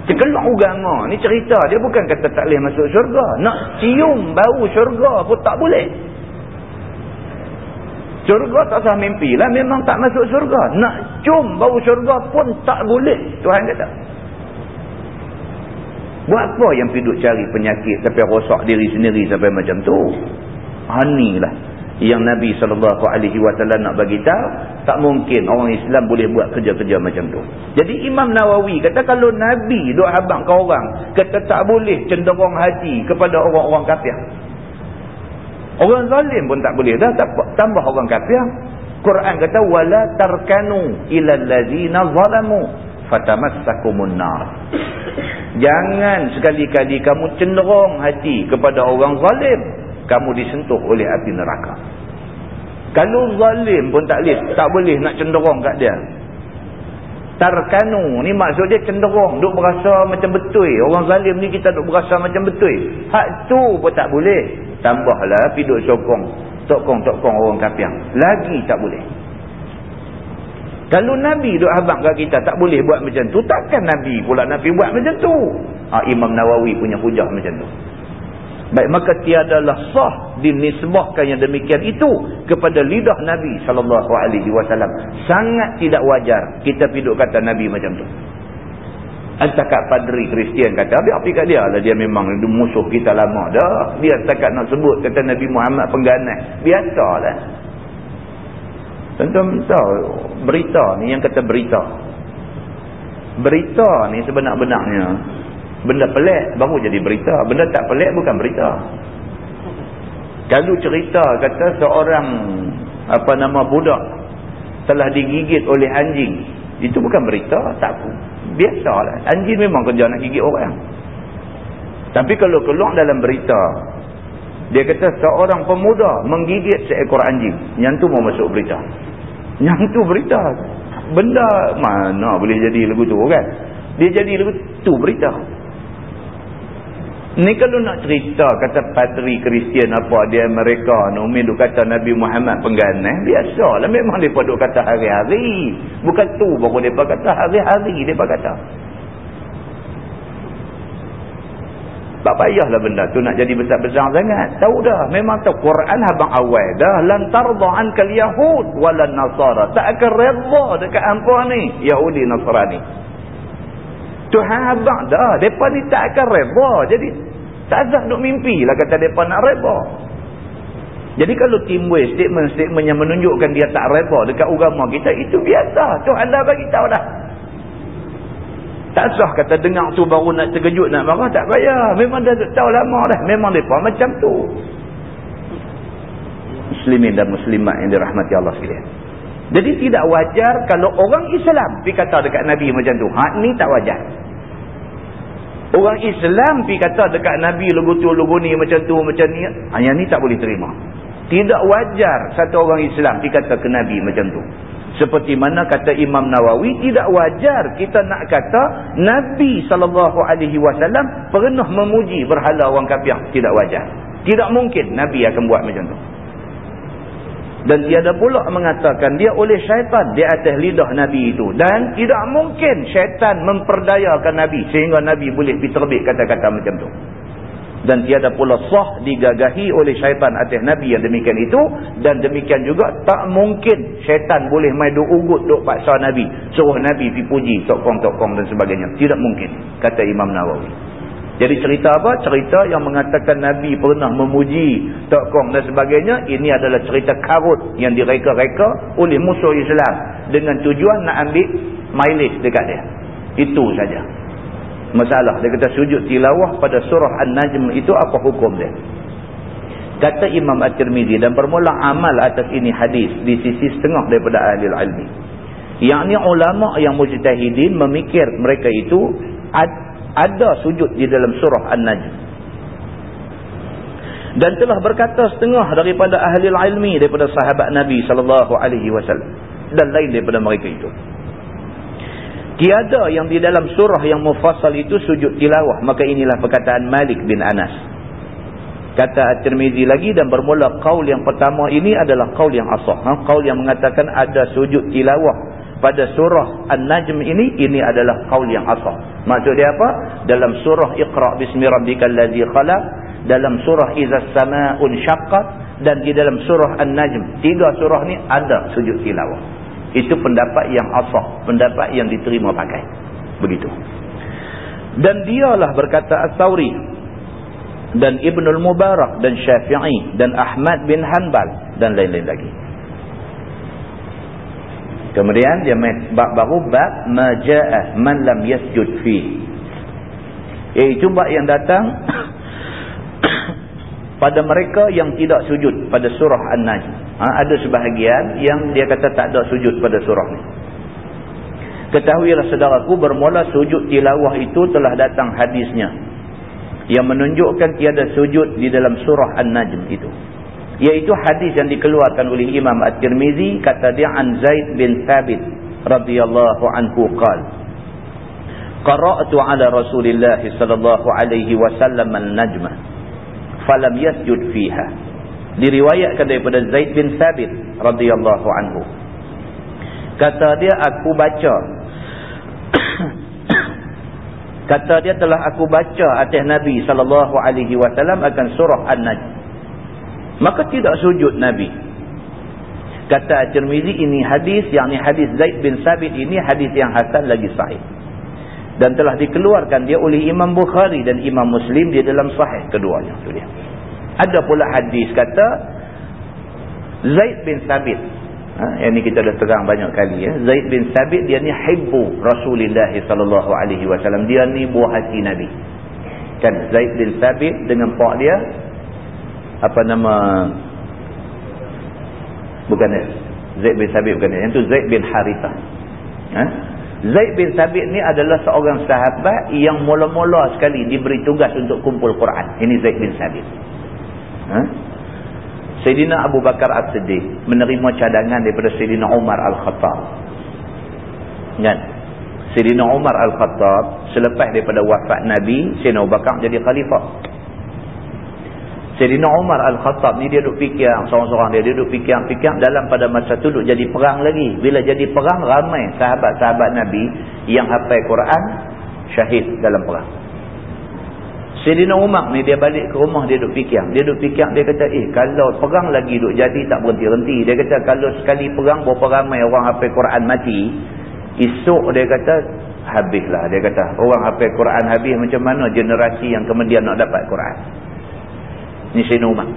Cekelak agama ni cerita dia bukan kata tak boleh masuk syurga. Nak cium bau syurga pun tak boleh. Syurga tak sah mimpi lah. Memang tak masuk syurga. Nak cium bau syurga pun tak boleh. Tuhan kata. Buat apa yang piduk cari penyakit sampai rosak diri sendiri sampai macam tu? Hanilah yang Nabi SAW nak bagi tahu tak mungkin orang Islam boleh buat kerja-kerja macam tu. Jadi Imam Nawawi kata kalau Nabi duk habang ke orang kata tak boleh cenderung hati kepada orang-orang kafir. Orang zalim pun tak boleh dah tambah orang kafir. Quran kata wala tarkanu ilal ladzina zalamu fatamassakumun nar. Jangan sekali-kali kamu cenderung hati kepada orang zalim kamu disentuh oleh api neraka. Kalau zalim pun tak boleh, tak boleh nak cenderung kat dia. Tarkanu ni maksud dia cenderung, duk berasa macam betul. Orang zalim ni kita duk berasa macam betul. Hak tu pun tak boleh. Tambahlah pergi duk sokong. Tokong-tokong orang kafir. Lagi tak boleh. Kalau Nabi duk habang kat kita tak boleh buat macam tu, takkan Nabi pula Nabi buat macam tu? Ha, Imam Nawawi punya hujah macam tu. Baik maka tiadalah sah dinisbahkan yang demikian itu kepada lidah Nabi sallallahu alaihi wasallam. Sangat tidak wajar kita piduk kata Nabi macam tu. Antakat padri Kristian kata, biar pergi kat dia lah. Dia memang musuh kita lama dah. Dia setakat nak sebut kata Nabi Muhammad pengganas. Biasalah. Tentu tahu berita ni yang kata berita. Berita ni sebenar-benarnya Benda pelik baru jadi berita. Benda tak pelik bukan berita. Kalau cerita kata seorang apa nama budak telah digigit oleh anjing. Itu bukan berita. Tak Biasalah. Anjing memang kerja nak gigit orang. Tapi kalau keluar dalam berita. Dia kata seorang pemuda menggigit seekor anjing. Yang tu mau masuk berita. Yang tu berita. Benda mana boleh jadi lagu tu kan. Dia jadi lagu tu berita. Ni kalau nak cerita kata patri Kristian apa dia mereka Umi duk kata Nabi Muhammad pengganas biasalah memang depa duk kata hari-hari bukan tu baru depa kata hari-hari depa kata Tak payahlah benda tu nak jadi besar-besar sangat. Tahu dah. Memang tahu Quran abang awal dah. Lan tarda ankal Yahud wala Nasara. Tak akan reda dekat hampa ni. Yahudi Nasrani. Tuhan abang dah. Mereka ni tak akan reda. Jadi tak ada duk mimpi lah kata mereka nak reba. Jadi kalau timbul statement-statement yang menunjukkan dia tak reba dekat agama kita, itu biasa. Tuhan dah bagi tahu dah. Tak sah kata dengar tu baru nak terkejut nak marah, tak payah. Memang dah tahu lama dah. Memang mereka macam tu. Muslimin dan muslimat yang dirahmati Allah sekalian. Jadi tidak wajar kalau orang Islam pergi kata dekat Nabi macam tu. Hak ni tak wajar. Orang Islam pergi kata dekat Nabi lugu tu lugu ni macam tu macam ni. Ha, yang ni tak boleh terima. Tidak wajar satu orang Islam dikata ke Nabi macam tu. Seperti mana kata Imam Nawawi, tidak wajar kita nak kata Nabi SAW pernah memuji berhala orang kafir. Tidak wajar. Tidak mungkin Nabi akan buat macam tu. Dan tiada pula mengatakan dia oleh syaitan di atas lidah Nabi itu. Dan tidak mungkin syaitan memperdayakan Nabi sehingga Nabi boleh diterbit kata-kata macam tu. Dan tiada pula sah digagahi oleh syaitan atas Nabi yang demikian itu. Dan demikian juga tak mungkin syaitan boleh main duk ugut duk paksa Nabi. Suruh Nabi pergi puji tokong-tokong dan sebagainya. Tidak mungkin kata Imam Nawawi jadi cerita apa? cerita yang mengatakan Nabi pernah memuji tokong dan sebagainya ini adalah cerita karut yang direka-reka oleh musuh Islam dengan tujuan nak ambil mileage dekat dia itu saja masalah. Dia kata sujud tilawah pada surah An-Najm itu apa hukum dia? Kata Imam At-Tirmidhi dan bermula amal atas ini hadis di sisi setengah daripada ahli ilmi. Yang ni ulama yang mujtahidin memikir mereka itu ada sujud di dalam surah An-Najm. Dan telah berkata setengah daripada ahli ilmi daripada sahabat Nabi sallallahu alaihi wasallam dan lain daripada mereka itu. Tiada yang di dalam surah yang mufassal itu sujud tilawah. Maka inilah perkataan Malik bin Anas. Kata At-Tirmizi lagi dan bermula qaul yang pertama ini adalah qaul yang asah. Ha? Qaul yang mengatakan ada sujud tilawah pada surah An-Najm ini, ini adalah qaul yang asah. Maksud dia apa? Dalam surah Iqra' bismi rabbikal ladzi khalaq, dalam surah Izas sama'un syaqqat dan di dalam surah An-Najm. Tiga surah ni ada sujud tilawah. Itu pendapat yang asah. Pendapat yang diterima pakai. Begitu. Dan dialah berkata As-Sawri. Dan Ibnul Mubarak. Dan Syafi'i. Dan Ahmad bin Hanbal. Dan lain-lain lagi. Kemudian dia bab baru bab maja'ah man lam yasjud fi. Iaitu bab yang datang pada mereka yang tidak sujud pada surah An-Najm. Ha, ada sebahagian yang dia kata tak ada sujud pada surah ni. Ketahuilah saudaraku bermula sujud tilawah itu telah datang hadisnya. Yang menunjukkan tiada sujud di dalam surah An-Najm itu. Iaitu hadis yang dikeluarkan oleh Imam At-Tirmizi kata dia an Zaid bin Thabit radhiyallahu anhu qal Qara'tu ala Rasulillah sallallahu alaihi wasallam an-najma falam yasjud fiha. Diriwayatkan daripada Zaid bin Thabit radhiyallahu anhu. Kata dia aku baca. Kata dia telah aku baca atas Nabi sallallahu alaihi wasallam akan surah An-Najm maka tidak sujud Nabi kata Tirmizi ini hadis yang ini hadis Zaid bin Thabit ini hadis yang hasan lagi sahih dan telah dikeluarkan dia oleh Imam Bukhari dan Imam Muslim di dalam sahih keduanya itu dia ada pula hadis kata Zaid bin Sabit. Ha, yang ni kita dah terang banyak kali ya. Zaid bin Sabit dia ni hibbu Rasulullah sallallahu alaihi wasallam. Dia ni buah hati Nabi. Kan Zaid bin Sabit dengan pak dia apa nama bukan dia. Zaid bin Sabit bukan dia. Yang tu Zaid bin Harithah. Ha? Zaid bin Sabit ni adalah seorang sahabat yang mula-mula sekali diberi tugas untuk kumpul Quran. Ini Zaid bin Sabit. Ha? Sayyidina Abu Bakar As-Siddiq menerima cadangan daripada Sayyidina Umar Al-Khattab. Kan? Sayyidina Umar Al-Khattab selepas daripada wafat Nabi, Sayyidina Abu Bakar jadi khalifah. Sayyidina Umar Al-Khattab ni dia duduk fikir, seorang-seorang dia, dia duduk fikir-fikir dalam pada masa tu duduk jadi perang lagi. Bila jadi perang, ramai sahabat-sahabat Nabi yang hafal Quran, syahid dalam perang. Sayyidina Umar ni dia balik ke rumah dia duduk fikir. Dia duduk fikir dia kata eh kalau perang lagi duduk jadi tak berhenti-henti. Dia kata kalau sekali perang berapa ramai orang hafal Quran mati. Esok dia kata habislah. Dia kata orang hafal Quran habis macam mana generasi yang kemudian nak dapat Quran. Ni Sayyidina Umar.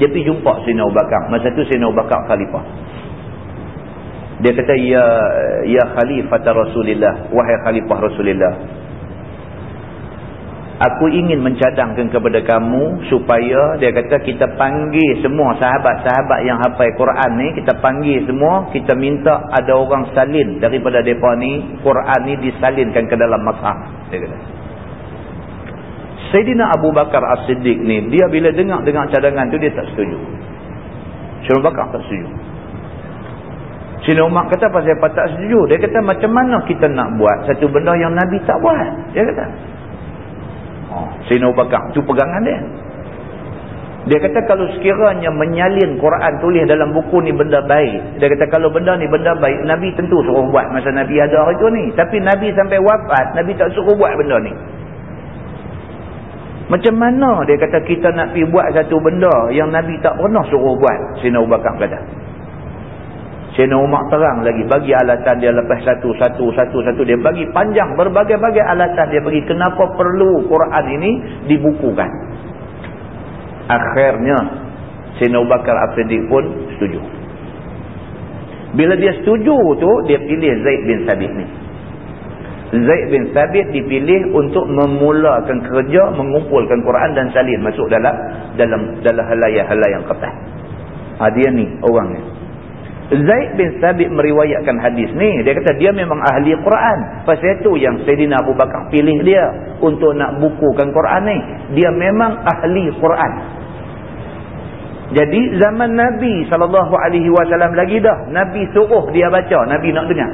Dia pergi jumpa Sayyidina Abu Bakar. Masa tu Sayyidina Abu Bakar khalifah. Dia kata, Ya, ya khalifah Rasulullah. Wahai khalifah Rasulullah. Aku ingin mencadangkan kepada kamu supaya dia kata kita panggil semua sahabat-sahabat yang hafal Quran ni. Kita panggil semua. Kita minta ada orang salin daripada mereka ni. Quran ni disalinkan ke dalam masyarakat. Dia kata. Sayyidina Abu Bakar As-Siddiq ni, dia bila dengar-dengar cadangan tu, dia tak setuju. Abu Bakar tak setuju. Sayyidina Umar kata, pasal apa tak setuju? Dia kata, macam mana kita nak buat satu benda yang Nabi tak buat? Dia kata. Oh, Abu Bakar, itu pegangan dia. Dia kata, kalau sekiranya menyalin Quran tulis dalam buku ni benda baik. Dia kata, kalau benda ni benda baik, Nabi tentu suruh buat masa Nabi ada hari tu ni. Tapi Nabi sampai wafat, Nabi tak suruh buat benda ni. Macam mana dia kata kita nak pergi buat satu benda yang Nabi tak pernah suruh buat. Sina Abu Bakar kata. Sina Umar terang lagi. Bagi alatan dia lepas satu, satu, satu, satu. Dia bagi panjang berbagai-bagai alatan dia bagi. Kenapa perlu Quran ini dibukukan. Akhirnya Sina Abu Bakar Afidik pun setuju. Bila dia setuju tu, dia pilih Zaid bin Sabit ni. Zaid bin Thabit dipilih untuk memulakan kerja mengumpulkan Quran dan salin masuk dalam dalam dalam halayak-halayak kertas. Ha, dia ni orangnya. Zaid bin Thabit meriwayatkan hadis ni. Dia kata dia memang ahli Quran. Pasal itu yang Sayyidina Abu Bakar pilih dia untuk nak bukukan Quran ni. Dia memang ahli Quran. Jadi zaman Nabi SAW lagi dah. Nabi suruh dia baca. Nabi nak dengar.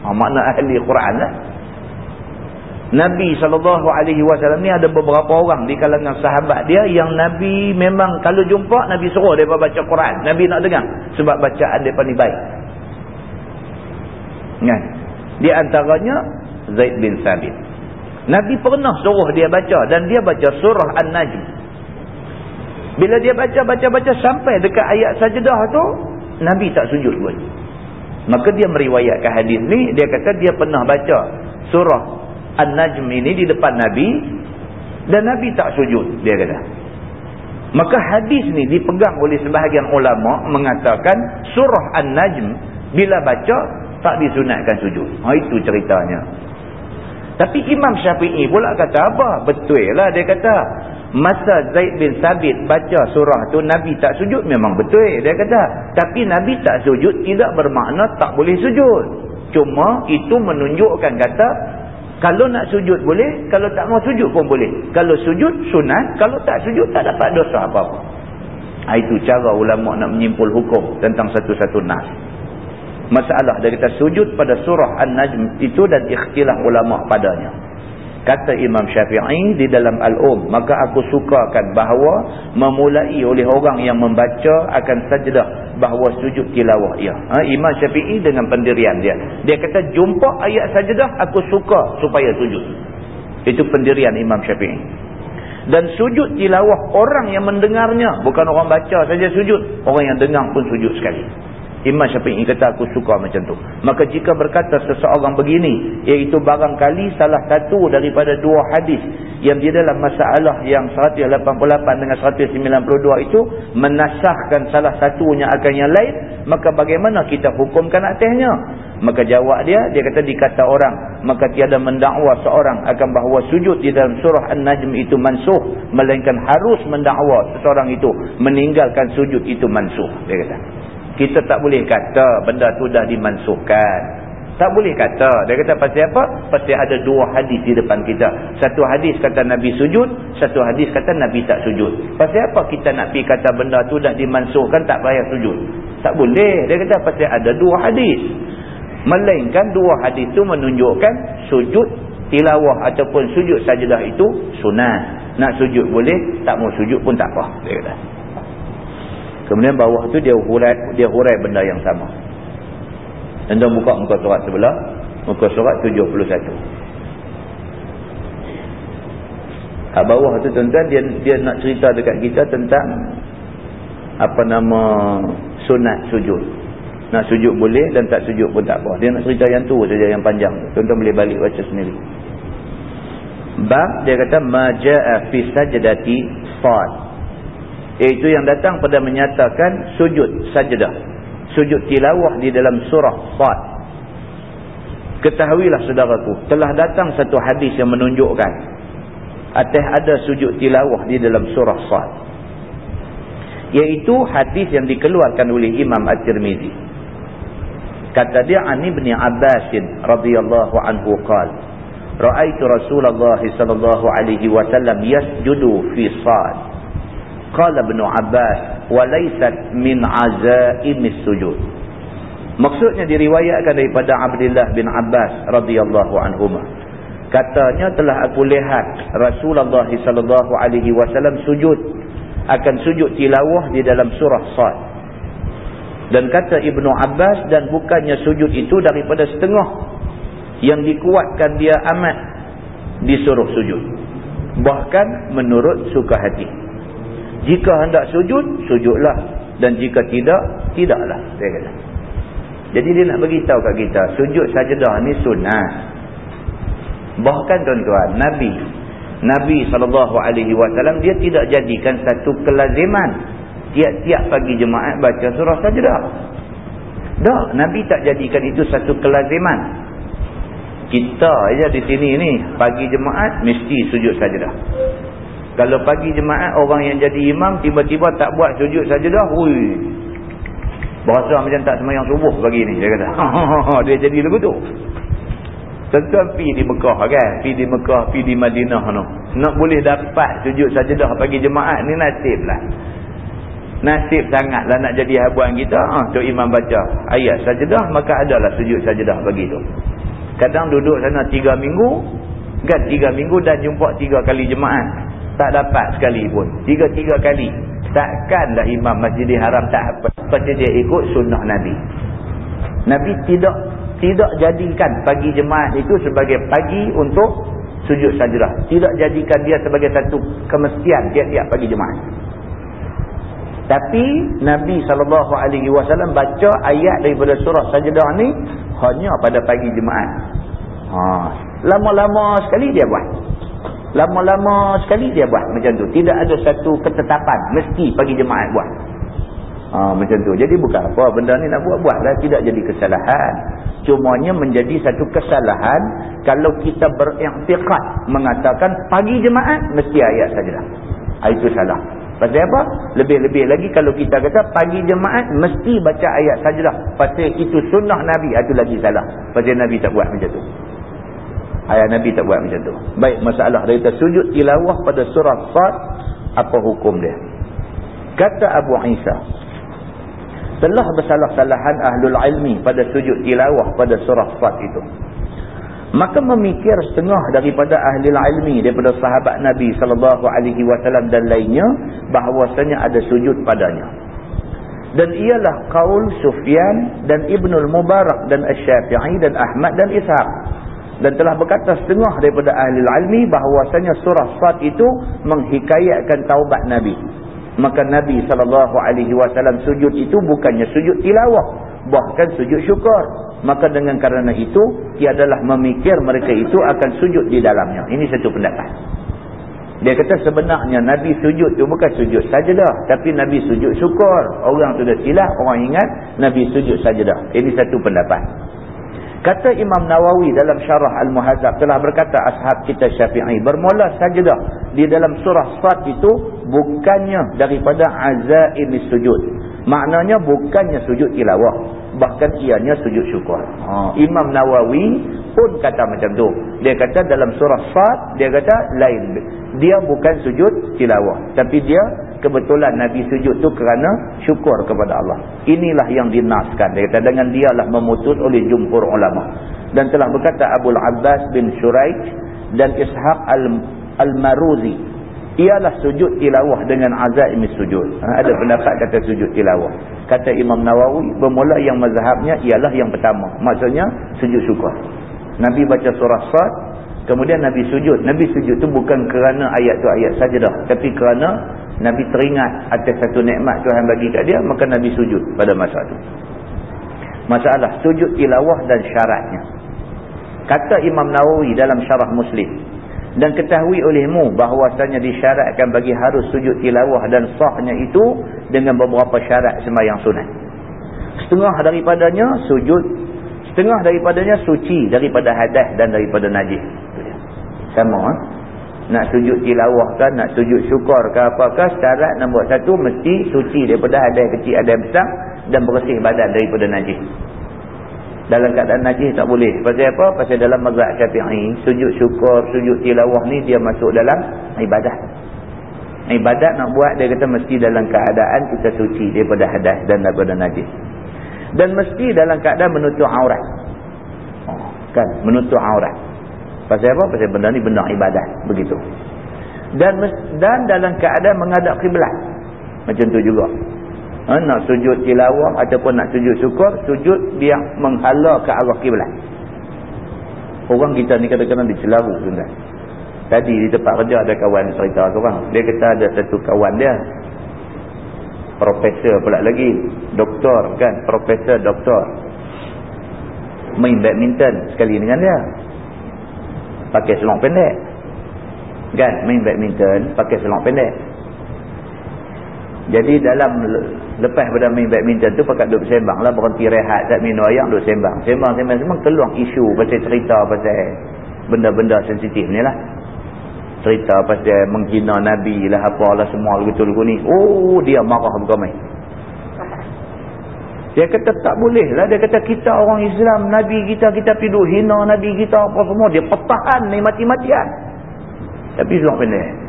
Ha, makna ahli Quran lah. Nabi SAW ni ada beberapa orang di kalangan sahabat dia yang Nabi memang kalau jumpa Nabi suruh dia baca Quran. Nabi nak dengar sebab bacaan dia paling baik. Kan? Di antaranya Zaid bin Sabit. Nabi pernah suruh dia baca dan dia baca surah An-Najm. Bila dia baca-baca-baca sampai dekat ayat sajadah tu, Nabi tak sujud pun. Maka dia meriwayatkan hadis ni, dia kata dia pernah baca surah An-Najm ini di depan Nabi dan Nabi tak sujud dia kata. Maka hadis ni dipegang oleh sebahagian ulama mengatakan surah An-Najm bila baca tak disunatkan sujud. Ha, itu ceritanya. Tapi Imam Syafi'i pula kata apa? Betul lah dia kata. Masa Zaid bin Sabit baca surah tu Nabi tak sujud memang betul dia kata. Tapi Nabi tak sujud tidak bermakna tak boleh sujud. Cuma itu menunjukkan kata kalau nak sujud boleh, kalau tak mau sujud pun boleh. Kalau sujud sunat, kalau tak sujud tak dapat dosa apa-apa. Ha, itu cara ulama nak menyimpul hukum tentang satu-satu nas. Masalah dia kata sujud pada surah An-Najm itu dan ikhtilah ulama padanya. Kata Imam Syafi'i di dalam Al-Um, maka aku sukakan bahawa memulai oleh orang yang membaca akan sajdah bahawa sujud tilawah ia. Ha, Imam Syafi'i dengan pendirian dia. Dia kata jumpa ayat sajdah aku suka supaya sujud. Itu pendirian Imam Syafi'i. Dan sujud tilawah orang yang mendengarnya. Bukan orang baca saja sujud. Orang yang dengar pun sujud sekali. Imam Syafi'i kata aku suka macam tu. Maka jika berkata seseorang begini, iaitu barangkali salah satu daripada dua hadis yang di dalam masalah yang 188 dengan 192 itu menasahkan salah satunya akan yang lain, maka bagaimana kita hukumkan atasnya? Maka jawab dia, dia kata dikata orang, maka tiada mendakwa seorang akan bahawa sujud di dalam surah An-Najm itu mansuh, melainkan harus mendakwa seseorang itu meninggalkan sujud itu mansuh. Dia kata kita tak boleh kata benda tu dah dimansuhkan. Tak boleh kata. Dia kata pasal apa? Pasal ada dua hadis di depan kita. Satu hadis kata Nabi sujud satu hadis kata Nabi tak sujud. Pasal apa kita nak pergi kata benda tu dah dimansuhkan tak payah sujud? Tak boleh. Dia kata pasal ada dua hadis. Melainkan dua hadis tu menunjukkan sujud tilawah ataupun sujud sajadah itu sunat nak sujud boleh tak mau sujud pun tak apa. Dia kata Kemudian bawah tu dia hurai dia hurai benda yang sama. Anda buka muka surat sebelah, muka surat 71. Kat bawah tu tuan-tuan dia dia nak cerita dekat kita tentang apa nama sunat sujud. Nak sujud boleh dan tak sujud pun tak apa. Dia nak cerita yang tu saja yang panjang. Tuan-tuan boleh balik baca sendiri. Bab dia kata majaa fi sajdati sad Iaitu yang datang pada menyatakan sujud sajadah. Sujud tilawah di dalam surah Sad. Ketahuilah saudaraku, telah datang satu hadis yang menunjukkan atas ada sujud tilawah di dalam surah Sad. Iaitu hadis yang dikeluarkan oleh Imam At-Tirmizi. Kata dia an Ibn Abbas radhiyallahu anhu qala Ra'aitu Rasulullah sallallahu alaihi wasallam yasjudu fi sad qala ibn abbas wa laysat min azaimis sujud. Maksudnya diriwayatkan daripada abdullah bin abbas radhiyallahu anhuma. Katanya telah aku lihat rasulullah sallallahu alaihi wasallam sujud akan sujud tilawah di dalam surah sad. Dan kata ibnu abbas dan bukannya sujud itu daripada setengah yang dikuatkan dia amat disuruh sujud. Bahkan menurut suka hati jika hendak sujud, sujudlah. Dan jika tidak, tidaklah. Dia kata. Jadi dia nak beritahu kat kita, sujud sajadah ni sunnah. Bahkan tuan-tuan, Nabi. Nabi SAW, dia tidak jadikan satu kelaziman. Tiap-tiap pagi jemaat baca surah sajadah. Tak, Nabi tak jadikan itu satu kelaziman. Kita aja di sini ni, pagi jemaat mesti sujud sajadah. Kalau pagi jemaah orang yang jadi imam tiba-tiba tak buat sujud saja dah. Hui. Berasa macam tak semayang subuh pagi ni dia kata. dia jadi lagu tu. Tentu pi di Mekah kan. Pi di Mekah, pi di Madinah no. Nak boleh dapat sujud saja dah pagi jemaah ni nasib lah. Nasib sangatlah nak jadi habuan kita. Ha, tu imam baca ayat sajadah maka adalah sujud sajadah bagi tu. Kadang duduk sana tiga minggu. Kan tiga minggu dah jumpa tiga kali jemaah. Tak dapat sekali pun. Tiga-tiga kali. Takkanlah imam masjidil haram tak apa. Dia ikut sunnah Nabi. Nabi tidak tidak jadikan pagi jemaah itu sebagai pagi untuk sujud sajdah. Tidak jadikan dia sebagai satu kemestian tiap-tiap pagi jemaah. Tapi Nabi SAW baca ayat daripada surah sajdah ni hanya pada pagi jemaah. Ha. Lama-lama sekali dia buat. Lama-lama sekali dia buat macam tu. Tidak ada satu ketetapan. Mesti pagi jemaat buat. Ha, macam tu. Jadi bukan apa. Benda ni nak buat-buatlah. Tidak jadi kesalahan. Cumanya menjadi satu kesalahan. Kalau kita beriktiqat mengatakan pagi jemaat mesti ayat sajalah. Ha, itu salah. Pasal apa? Lebih-lebih lagi kalau kita kata pagi jemaat mesti baca ayat sajalah. Pasal itu sunnah Nabi. Itu lagi salah. Pasal Nabi tak buat macam tu. Ayat Nabi tak buat macam tu. Baik masalah dari sujud tilawah pada surah Sad apa hukum dia? Kata Abu Isa telah bersalah-salahan ahlul ilmi pada sujud tilawah pada surah Sad itu. Maka memikir setengah daripada ahli ilmi daripada sahabat Nabi sallallahu alaihi wasallam dan lainnya bahawasanya ada sujud padanya. Dan ialah kaul Sufyan dan Ibnul Mubarak dan Asy-Syafi'i dan Ahmad dan Ishaq dan telah berkata setengah daripada ahli ilmi bahawasanya surah Sad itu menghikayatkan taubat Nabi. Maka Nabi SAW sujud itu bukannya sujud tilawah. Bahkan sujud syukur. Maka dengan kerana itu, tiadalah memikir mereka itu akan sujud di dalamnya. Ini satu pendapat. Dia kata sebenarnya Nabi sujud itu bukan sujud sajadah. Tapi Nabi sujud syukur. Orang sudah silap, orang ingat Nabi sujud sajadah. Ini satu pendapat. Kata Imam Nawawi dalam syarah Al-Muhazab telah berkata ashab kita syafi'i. Bermula sajadah di dalam surah Sad itu bukannya daripada azaim sujud. Maknanya bukannya sujud tilawah. Bahkan ianya sujud syukur. Ha. Imam Nawawi pun kata macam tu. Dia kata dalam surah Sad, dia kata lain. Dia bukan sujud tilawah. Tapi dia kebetulan Nabi sujud tu kerana syukur kepada Allah. Inilah yang dinaskan. Dia kata dengan dialah memutus oleh jumhur ulama. Dan telah berkata Abu Abbas bin Shuraij dan Ishaq Al-Maruzi. Ialah sujud tilawah dengan azaim sujud. Ha, ada pendapat kata sujud tilawah. Kata Imam Nawawi, bermula yang mazhabnya ialah yang pertama. Maksudnya sujud syukur. Nabi baca surah Sad, kemudian Nabi sujud. Nabi sujud tu bukan kerana ayat tu ayat sajadah. Tapi kerana Nabi teringat atas satu nikmat Tuhan bagi kat dia, maka Nabi sujud pada masa itu. Masalah sujud tilawah dan syaratnya. Kata Imam Nawawi dalam syarah Muslim, dan ketahui olehmu bahawasanya disyaratkan bagi harus sujud tilawah dan sahnya itu dengan beberapa syarat sembahyang sunat. Setengah daripadanya sujud setengah daripadanya suci daripada hadas dan daripada najis. Sama ha? nak sujud tilawah kan nak sujud syukur ke apakah syarat nombor satu mesti suci daripada hadas kecil hadas besar dan bersih badan daripada najis dalam keadaan najis tak boleh. Pasal apa? Pasal dalam mazhab syafi'i, sujud syukur, sujud tilawah ni dia masuk dalam ibadah. Ibadat nak buat dia kata mesti dalam keadaan kita suci daripada hadas dan daripada najis. Dan mesti dalam keadaan menutup aurat. Kan? Menutup aurat. Pasal apa? Pasal benda ni benda ibadat. Begitu. Dan dan dalam keadaan menghadap kiblat. Macam tu juga ha, nak sujud tilawah ataupun nak sujud syukur sujud dia menghala ke arah kiblat. Orang kita ni kadang-kadang dicelaru sebenarnya tadi di tempat kerja ada kawan cerita seorang. Dia kata ada satu kawan dia profesor pula lagi doktor kan profesor doktor. Main badminton sekali dengan dia. Pakai selong pendek. Kan main badminton pakai selong pendek. Jadi dalam lepas pada main badminton tu pakat duduk sembang lah. Berhenti rehat tak minum air duduk sembang. Sembang sembang sembang. Keluar isu pasal cerita pasal benda-benda sensitif ni lah. Cerita pasal menghina Nabi lah apalah semua betul lagu ni. Oh dia marah bukan main. Dia kata tak boleh lah. Dia kata kita orang Islam Nabi kita kita pergi hina Nabi kita apa semua. Dia pertahan ni mati-matian. Tapi sebab pendek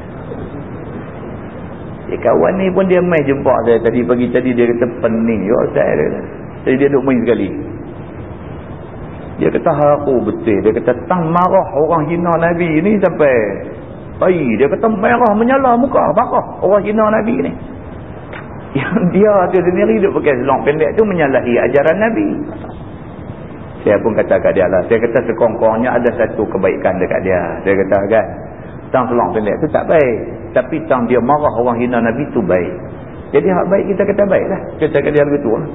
Eh, kawan ni pun dia main jumpa saya. Tadi pagi tadi dia kata pening ya saya jadi dia duduk main sekali. Dia kata aku betul. Dia kata tang marah orang hina Nabi ni sampai ai dia kata merah menyala muka bakah orang hina Nabi ni. Yang dia tu sendiri duduk pakai selong pendek tu menyalahi ajaran Nabi. Saya pun kata kat dia lah. Saya kata sekongkongnya ada satu kebaikan dekat dia. Saya kata kan tang selong pendek tu tak baik. Tapi tang dia marah orang hina Nabi tu baik. Jadi hak baik kita kata baik lah. Kita kata dia begitu lah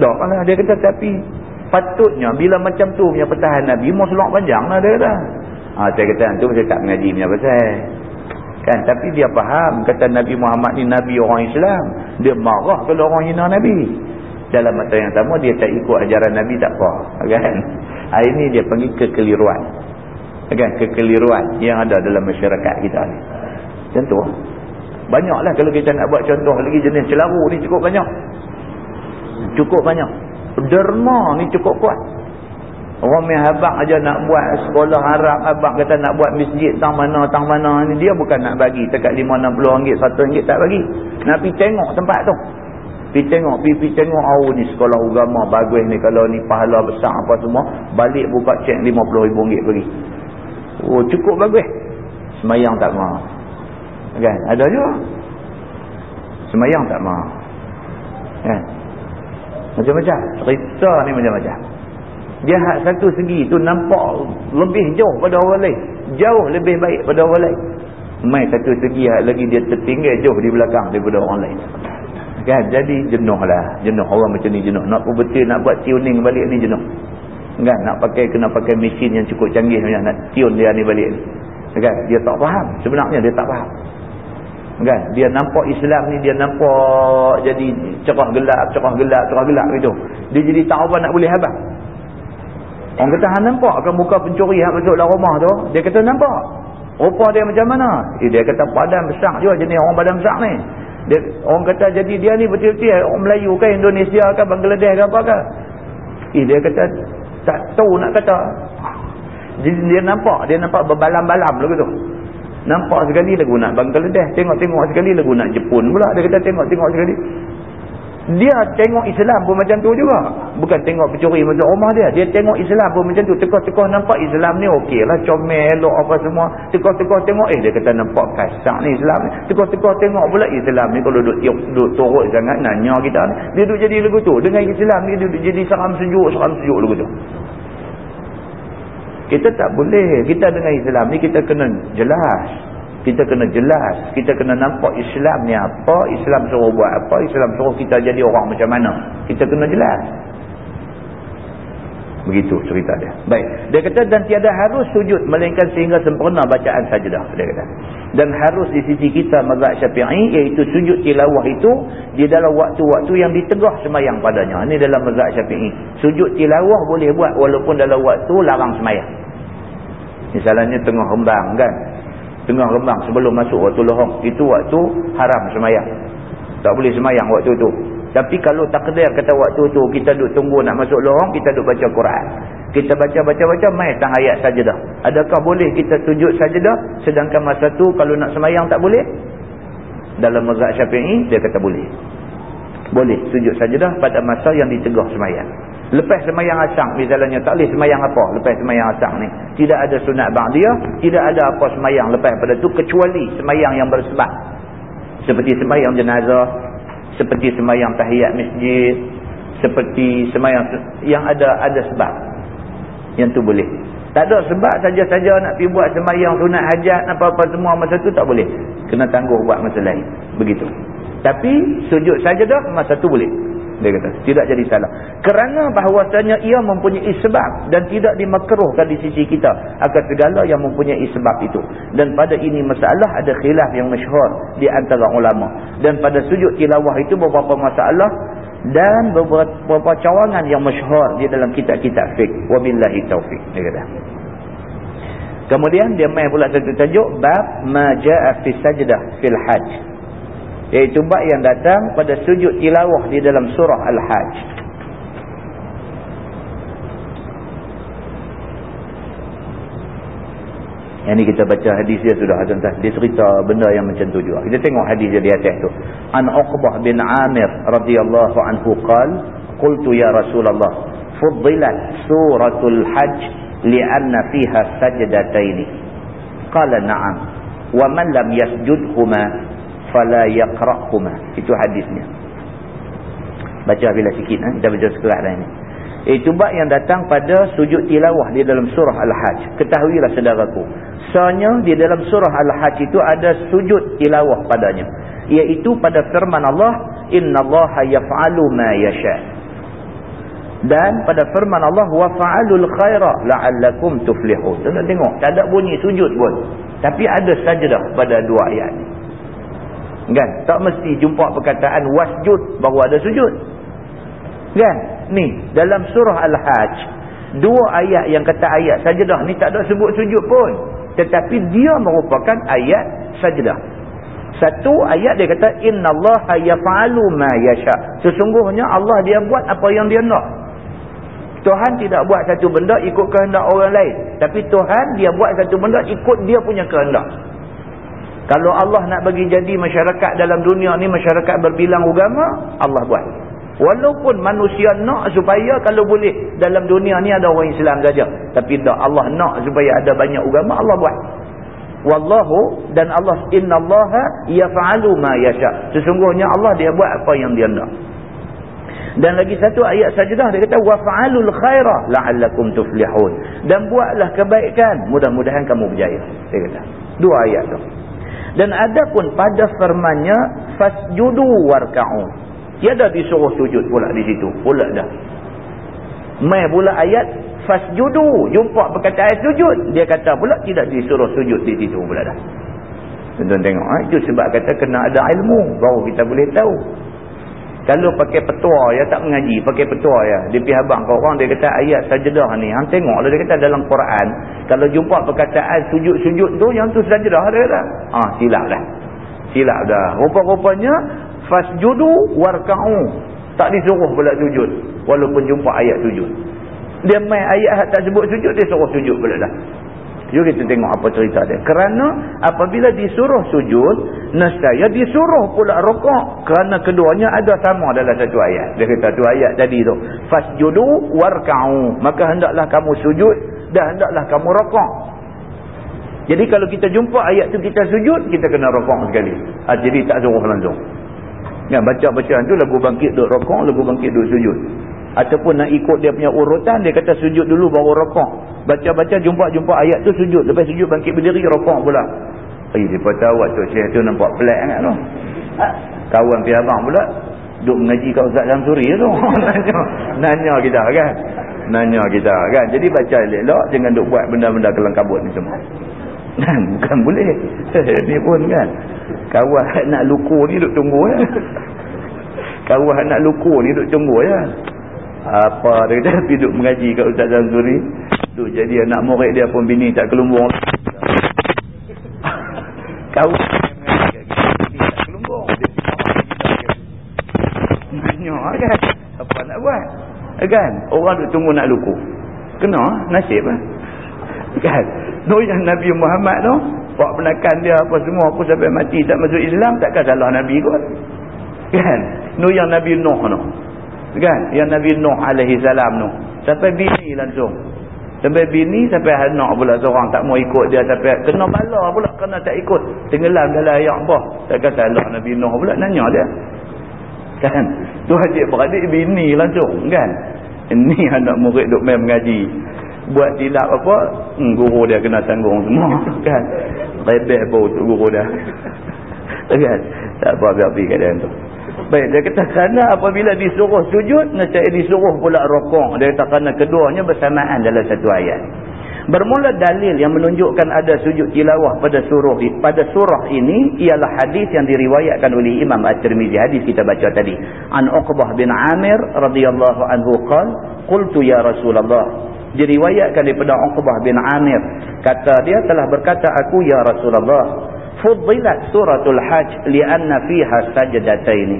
dah lah. Dia kata tapi patutnya bila macam tu punya pertahan Nabi mau selok panjang lah dia kata. Ha, saya kata tu saya tak mengaji punya pasal. Kan? Tapi dia faham kata Nabi Muhammad ni Nabi orang Islam. Dia marah kalau orang hina Nabi. Dalam masa yang sama dia tak ikut ajaran Nabi tak apa kan? Hari ni dia panggil kekeliruan kan kekeliruan yang ada dalam masyarakat kita ni Contoh. Banyaklah kalau kita nak buat contoh lagi jenis celaru ni cukup banyak. Cukup banyak. Derma ni cukup kuat. Orang yang habang aja nak buat sekolah Arab, abang kata nak buat masjid tang mana, tang mana ni dia bukan nak bagi dekat 5 60 ringgit, 1 ringgit tak bagi. Nak pergi tengok tempat tu. Pergi tengok, pergi, pergi tengok oh ni sekolah agama bagus ni kalau ni pahala besar apa semua, balik buka cek 50 ribu ringgit bagi. Oh cukup bagus. Semayang tak mahu. Kan? Ada juga. Semayang tak mahu. Kan? Macam-macam. Cerita ni macam-macam. Dia hak satu segi tu nampak lebih jauh pada orang lain. Jauh lebih baik pada orang lain. Mai satu segi hak lagi dia tertinggal jauh di belakang daripada orang lain. Kan? Jadi jenuh lah jenuh orang macam ni jenuh. Nak betul nak buat tuning balik ni jenuh kan? Nak pakai kena pakai mesin yang cukup canggih nak tune dia ni balik kan? Dia tak faham. Sebenarnya dia tak faham. Kan? Dia nampak Islam ni dia nampak jadi cerah gelap cerah gelap cerah gelap gitu. Dia jadi tak apa nak boleh habis. Orang kata han nampak kan muka pencuri yang masuk dalam rumah tu? Dia kata nampak. Rupa dia macam mana? Eh, dia kata badan besar juga jenis orang badan besar ni. Dia, orang kata jadi dia ni betul-betul orang Melayu kan Indonesia kan Bangladesh kan apa kan eh, dia kata tak tahu nak kata jadi dia nampak dia nampak berbalam-balam begitu Nampak sekali lagu nak Bangladesh. Tengok-tengok sekali lagu nak Jepun pula. Dia kata tengok-tengok sekali. Dia tengok Islam pun macam tu juga. Bukan tengok pencuri masuk rumah dia. Dia tengok Islam pun macam tu. Tekah-tekah nampak Islam ni okey lah. Comel, elok apa semua. Tekah-tekah tengok. Eh dia kata nampak kasar ni Islam ni. Tekah-tekah tengok pula Islam ni. Kalau duduk, duduk turut sangat nanya kita ni. Dia duduk jadi lagu tu. Dengan Islam ni dia duduk jadi seram sejuk. Seram sejuk lagu tu. Kita tak boleh. Kita dengan Islam ni kita kena jelas. Kita kena jelas. Kita kena nampak Islam ni apa. Islam suruh buat apa. Islam suruh kita jadi orang macam mana. Kita kena jelas. Begitu cerita dia. Baik. Dia kata dan tiada harus sujud melainkan sehingga sempurna bacaan sajadah. Dia kata. Dan harus di sisi kita mazhab syafi'i iaitu sujud tilawah itu di dalam waktu-waktu yang ditegah semayang padanya. Ini dalam mazhab syafi'i. Sujud tilawah boleh buat walaupun dalam waktu larang semayang. Misalnya tengah rembang kan. Tengah rembang sebelum masuk waktu lohong. Itu waktu haram semayang. Tak boleh semayang waktu itu. Tapi kalau takdir kata waktu tu kita duduk tunggu nak masuk lorong, kita duduk baca Quran. Kita baca-baca-baca, mai tang ayat sajadah. Adakah boleh kita sujud sajadah sedangkan masa tu kalau nak semayang tak boleh? Dalam mazhab syafi'i, dia kata boleh. Boleh sujud sajadah pada masa yang ditegah semayang. Lepas semayang asang, misalnya tak boleh semayang apa? Lepas semayang asang ni. Tidak ada sunat ba'diyah, tidak ada apa semayang lepas pada tu kecuali semayang yang bersebab. Seperti semayang jenazah, seperti semayang tahiyat masjid seperti semayang yang ada ada sebab yang tu boleh. Tak ada sebab saja-saja nak pergi buat semayang sunat hajat apa-apa semua masa tu tak boleh. Kena tangguh buat masa lain. Begitu. Tapi sujud saja dah masa tu boleh dia kata tidak jadi salah. Kerana bahawasanya ia mempunyai sebab dan tidak dimakruhkan di sisi kita akan segala yang mempunyai sebab itu. Dan pada ini masalah ada khilaf yang masyhur di antara ulama. Dan pada sujud tilawah itu beberapa masalah dan beberapa cawangan yang masyhur di dalam kitab-kitab fiqh. Wabillahi taufik dia kata. Kemudian dia main pula satu tajuk bab ma jaa fi sajdah fil hajj Iaitu bab yang datang pada sujud tilawah di dalam surah Al-Hajj. Yang ni kita baca hadis dia sudah tuan-tuan. Dia cerita benda yang macam tu juga. Kita tengok hadis dia di atas tu. An Uqbah bin Amir radhiyallahu anhu qal, "Qultu ya Rasulullah, fuddilat suratul Hajj li'anna fiha sajdatayn." Qala na'am. Wa man lam yasjudhuma fala yaqra'huma. Itu hadisnya. Baca bila sikit eh? kita baca sekerat dah ini. Itu bab yang datang pada sujud tilawah di dalam surah Al-Hajj. Ketahuilah saudaraku sebenarnya di dalam surah Al-Hajj itu ada sujud tilawah padanya. Iaitu pada firman Allah innallaha yaf'alu ma yasha. Dan pada firman Allah wa fa'alul khaira la'allakum tuflihun. Tengok tak ada bunyi sujud pun. Tapi ada sajdah pada dua ayat ini Kan? Tak mesti jumpa perkataan wasjud baru ada sujud. Kan? Ni, dalam surah Al-Hajj, dua ayat yang kata ayat sajdah ni tak ada sebut sujud pun. Tetapi dia merupakan ayat sajdah. Satu ayat dia kata innallaha yaf'alu ma yasha. Sesungguhnya Allah dia buat apa yang dia nak. Tuhan tidak buat satu benda ikut kehendak orang lain. Tapi Tuhan dia buat satu benda ikut dia punya kehendak. Kalau Allah nak bagi jadi masyarakat dalam dunia ni masyarakat berbilang agama, Allah buat. Walaupun manusia nak supaya kalau boleh dalam dunia ni ada orang Islam saja. Tapi tak Allah nak supaya ada banyak agama, Allah buat. Wallahu dan Allah innallaha yaf'alu ma yasha. Sesungguhnya Allah dia buat apa yang dia nak. Dan lagi satu ayat sajdah dia kata waf'alul khaira la'allakum tuflihun. Dan buatlah kebaikan, mudah-mudahan kamu berjaya. Dia kata. Dua ayat tu. Dan ada pun pada firmannya fasjudu warka'u. Tiada disuruh sujud pula di situ. Pula dah. Mai pula ayat fasjudu. Jumpa perkataan sujud. Dia kata pula tidak disuruh sujud di situ pula dah. Tuan-tuan tengok. Ha? Itu sebab kata kena ada ilmu. Baru kita boleh tahu. Kalau pakai petua ya tak mengaji, pakai petua ya. Di pihak abang kau orang dia kata ayat sajdah ni, hang tengoklah dia kata dalam Quran, kalau jumpa perkataan sujud-sujud tu yang tu sajdah dia kata. Ah, silap dah. Silap dah. Rupa-rupanya fasjudu warka'u. Tak disuruh pula sujud walaupun jumpa ayat sujud. Dia main ayat tak sebut sujud dia suruh sujud pula dah. Jom kita tengok apa cerita dia. Kerana apabila disuruh sujud, nescaya disuruh pula rokok. Kerana keduanya ada sama dalam satu ayat. Dia kata satu ayat tadi tu. Fasjudu warka'u. Maka hendaklah kamu sujud dan hendaklah kamu rokok. Jadi kalau kita jumpa ayat tu kita sujud, kita kena rokok sekali. Ha, jadi tak suruh langsung. Ya, baca-bacaan tu lagu bangkit duduk rokok, lagu bangkit duduk sujud ataupun nak ikut dia punya urutan dia kata sujud dulu baru rokok. Baca-baca jumpa-jumpa ayat tu sujud. Lepas sujud bangkit berdiri rokok pula. Eh siapa tahu waktu syekh tu nampak pelik kan tu. Ha? kawan pihak abang pula duk mengaji kat Ustaz Samsuri tu. Nanya, nanya kita kan? Nanya kita kan? Jadi baca elok jangan duk buat benda-benda kelang kabut ni semua. Kan? Bukan boleh. Ni pun kan? Kawan nak luku ni duk tunggu ya. Kawan nak luku ni duk tunggu ya apa dia kata duduk mengaji kat Ustaz Zamzuri duk jadi anak murid dia pun bini tak kelumbung kelumbung nanya kan? Apa nak buat? Kan? Orang duk tunggu nak luku. Kena nasib lah kan? Yang Nabi Muhammad tu buat penakan dia apa semua aku sampai mati tak masuk Islam takkan salah Nabi kot. Kan? Yang Nabi Nuh tu kan? Yang Nabi Nuh alaihi salam tu. Sampai bini langsung. Sampai bini sampai anak pula seorang tak mau ikut dia sampai kena bala pula kena tak ikut. Tenggelam dalam air apa takkan salah Nabi Nuh pula nanya dia. Kan? Tu adik beradik bini langsung kan? Ini anak murid duk main mengaji. Buat silap apa hmm, guru dia kena tanggung semua kan? Rebel pun guru dia. Kan? Tak apa biar pergi kat dia tu baik dia kata kerana apabila disuruh sujud nasib disuruh pula rokong dia kata kerana keduanya bersamaan dalam satu ayat. Bermula dalil yang menunjukkan ada sujud tilawah pada surah pada surah ini ialah hadis yang diriwayatkan oleh Imam At-Tirmizi. Hadis kita baca tadi. An Uqbah bin Amir radhiyallahu anhu qala qultu ya Rasulullah. Diriwayatkan daripada Uqbah bin Amir. Kata dia telah berkata aku ya Rasulullah fuddilat suratul hajj lianna fiha sajdataini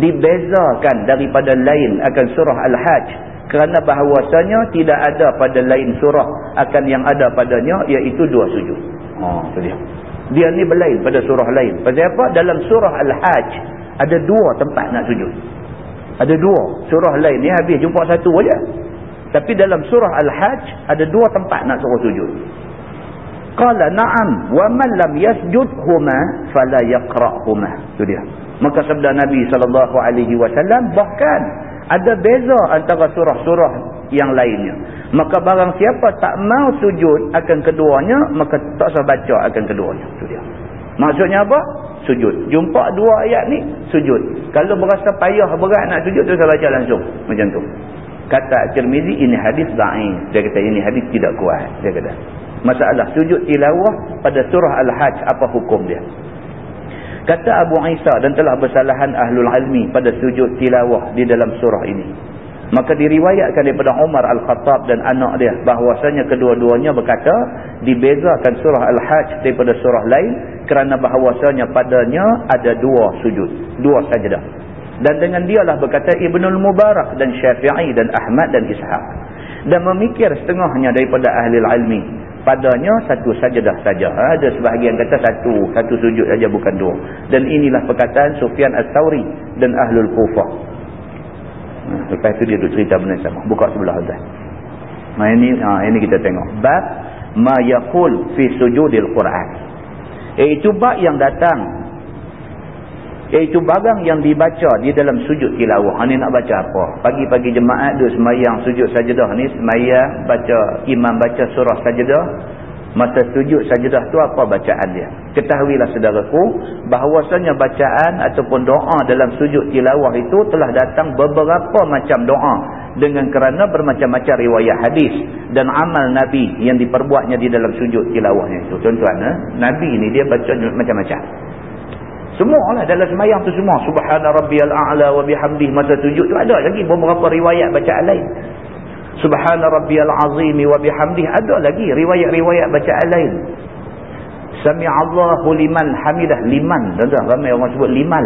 dibezakan daripada lain akan surah al-hajj kerana bahawasanya tidak ada pada lain surah akan yang ada padanya iaitu dua sujud. Oh tu dia. Dia ni berlain pada surah lain. Pasal apa? Dalam surah al-hajj ada dua tempat nak sujud. Ada dua. Surah lain ni habis jumpa satu aja. Tapi dalam surah Al-Hajj ada dua tempat nak suruh sujud. Qala na'am wa man lam yasjud huma fala yaqra'huma. Itu dia. Maka sabda Nabi sallallahu alaihi wasallam bahkan ada beza antara surah-surah yang lainnya. Maka barang siapa tak mau sujud akan keduanya, maka tak usah baca akan keduanya. Itu dia. Maksudnya apa? Sujud. Jumpa dua ayat ni, sujud. Kalau berasa payah berat nak sujud, tu saya baca langsung. Macam tu kata Tirmizi ini hadis da'in dia kata ini hadis tidak kuat. Dia kata masalah sujud tilawah pada surah Al-Hajj apa hukum dia? Kata Abu Isa dan telah bersalahan ahlul almi pada sujud tilawah di dalam surah ini. Maka diriwayatkan daripada Umar Al-Khattab dan anak dia bahawasanya kedua-duanya berkata dibezakan surah Al-Hajj daripada surah lain kerana bahawasanya padanya ada dua sujud dua sajdah dan dengan dialah berkata Ibnul Mubarak dan Syafi'i dan Ahmad dan Ishaq. Dan memikir setengahnya daripada ahli ilmi. Padanya satu sajadah saja. Ada sebahagian kata satu satu sujud saja bukan dua. Dan inilah perkataan Sufyan Al-Tawri dan Ahlul Kufah nah, lepas itu dia duduk cerita benda sama. Buka sebelah atas nah, ini, ha, ini kita tengok. Bab ma yakul fi sujudil Quran. Iaitu bab yang datang iaitu barang yang dibaca di dalam sujud tilawah. Ini nak baca apa? Pagi-pagi jemaat duduk semayang sujud sajadah ni. Semayang, baca, imam baca surah sajadah. Masa sujud sajadah tu apa bacaan dia? Ketahuilah saudaraku, bahawasanya bacaan ataupun doa dalam sujud tilawah itu telah datang beberapa macam doa. Dengan kerana bermacam-macam riwayat hadis dan amal Nabi yang diperbuatnya di dalam sujud tilawahnya itu. Tuan-tuan, eh? Nabi ni dia baca macam-macam. Semua lah dalam semayang tu semua. Subhana rabbiyal a'la wa bihamdih masa sujud tu ada lagi beberapa riwayat bacaan lain. Subhana rabbiyal azimi wa bihamdih ada lagi riwayat-riwayat bacaan lain. Sami'allahu liman hamidah. Liman. Tuan-tuan ramai orang sebut limal.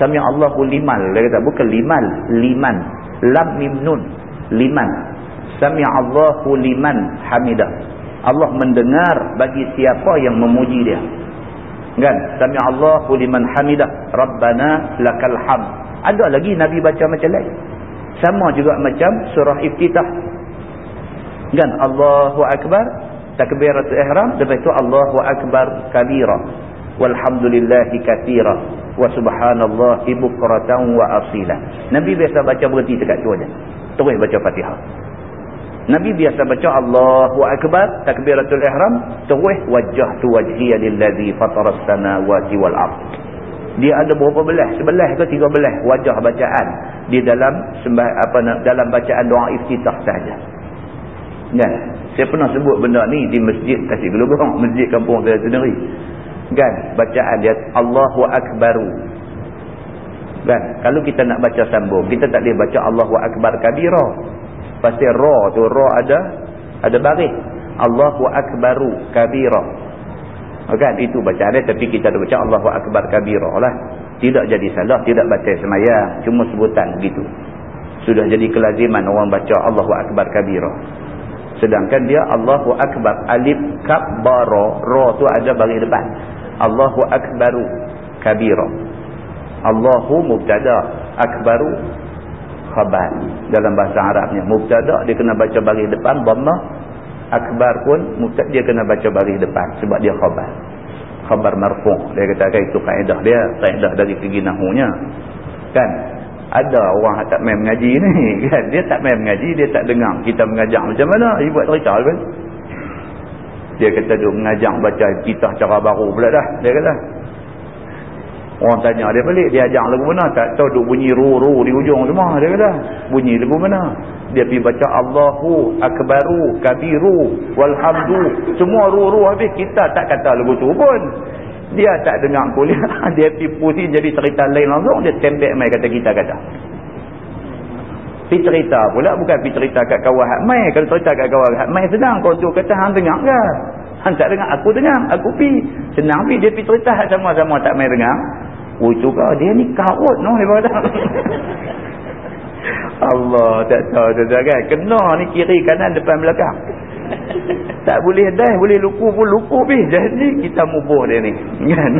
Sami'allahu limal. Dia kata bukan limal. Liman. Lam mim nun. Liman. Sami'allahu liman hamidah. Allah mendengar bagi siapa yang memuji dia kan? Sami Allahu liman hamidah. Rabbana lakal hamd ada lagi nabi baca macam lain. Sama juga macam surah iftitah. Kan? Allahu akbar. Takbiratul ihram. Lepas itu Allahu akbar kabira. Walhamdulillahi katsira wa subhanallahi bukratan wa asila. Nabi biasa baca berhenti dekat tu aja terus baca Fatihah Nabi biasa baca Allahu Akbar takbiratul ihram terus wajjahtu wajhiya lillazi fataras samawati wal ard. dia ada berapa belah sebelah ke tiga belah wajah bacaan di dalam sembah apa dalam bacaan doa iftitah saja kan? Saya pernah sebut benda ni di masjid kasih gelugong masjid kampung saya sendiri. Kan? Bacaan dia Allahu Akbaru. Kan? Kalau kita nak baca sambung kita tak boleh baca Allahu Akbar kabira pasti ra tu ra ada ada baris. Allahu Akbaru kabira. Kan? Itu bacaan dia tapi kita ada baca Allahu Akbar kabira lah. Tidak jadi salah tidak baca semayang. Cuma sebutan begitu. Sudah jadi kelaziman orang baca Allahu Akbar kabira. Sedangkan dia Allahu Akbar alif kabbara ra. Tu ada bagi depan. Allahu Akbaru kabira. Allahu mubtada akbaru khabar. Dalam bahasa Arabnya mubtada dia kena baca bagi depan dhamma. Akbar pun mubtada dia kena baca bagi depan sebab dia khabar. Khabar marfu' dia katakan itu kaedah dia kaedah dari segi nahunya. Kan? Ada orang tak main mengaji ni kan? Dia tak main mengaji dia tak dengar. Kita mengajar macam mana? Dia buat cerita kan dia kata duk mengajar baca kita cara baru pula dah dia kata Orang tanya dia balik, dia ajak lagu mana? Tak tahu duk bunyi ru-ru di ujung semua. Dia kata, bunyi lagu mana? Dia pergi baca Allahu Akbaru Kabiru Walhamdu. Semua ru-ru habis. Kita tak kata lagu tu pun. Dia tak dengar kuliah. Dia pergi pusing jadi cerita lain langsung. Dia tembak mai kata kita kata. Pergi cerita pula. Bukan pergi cerita kat kawan hak mai. Kalau cerita kat kawan hak mai sedang. Kau tu kata hang dengar ke? Hang tak dengar. Aku dengar. Aku pergi. Senang pergi. Dia pergi cerita sama-sama tak mai dengar. Oh juga dia ni karut no daripada Allah tak tahu tu kan kena ni kiri kanan depan belakang tak boleh dah boleh luku pun luku pun jadi kita mubuh dia ni kan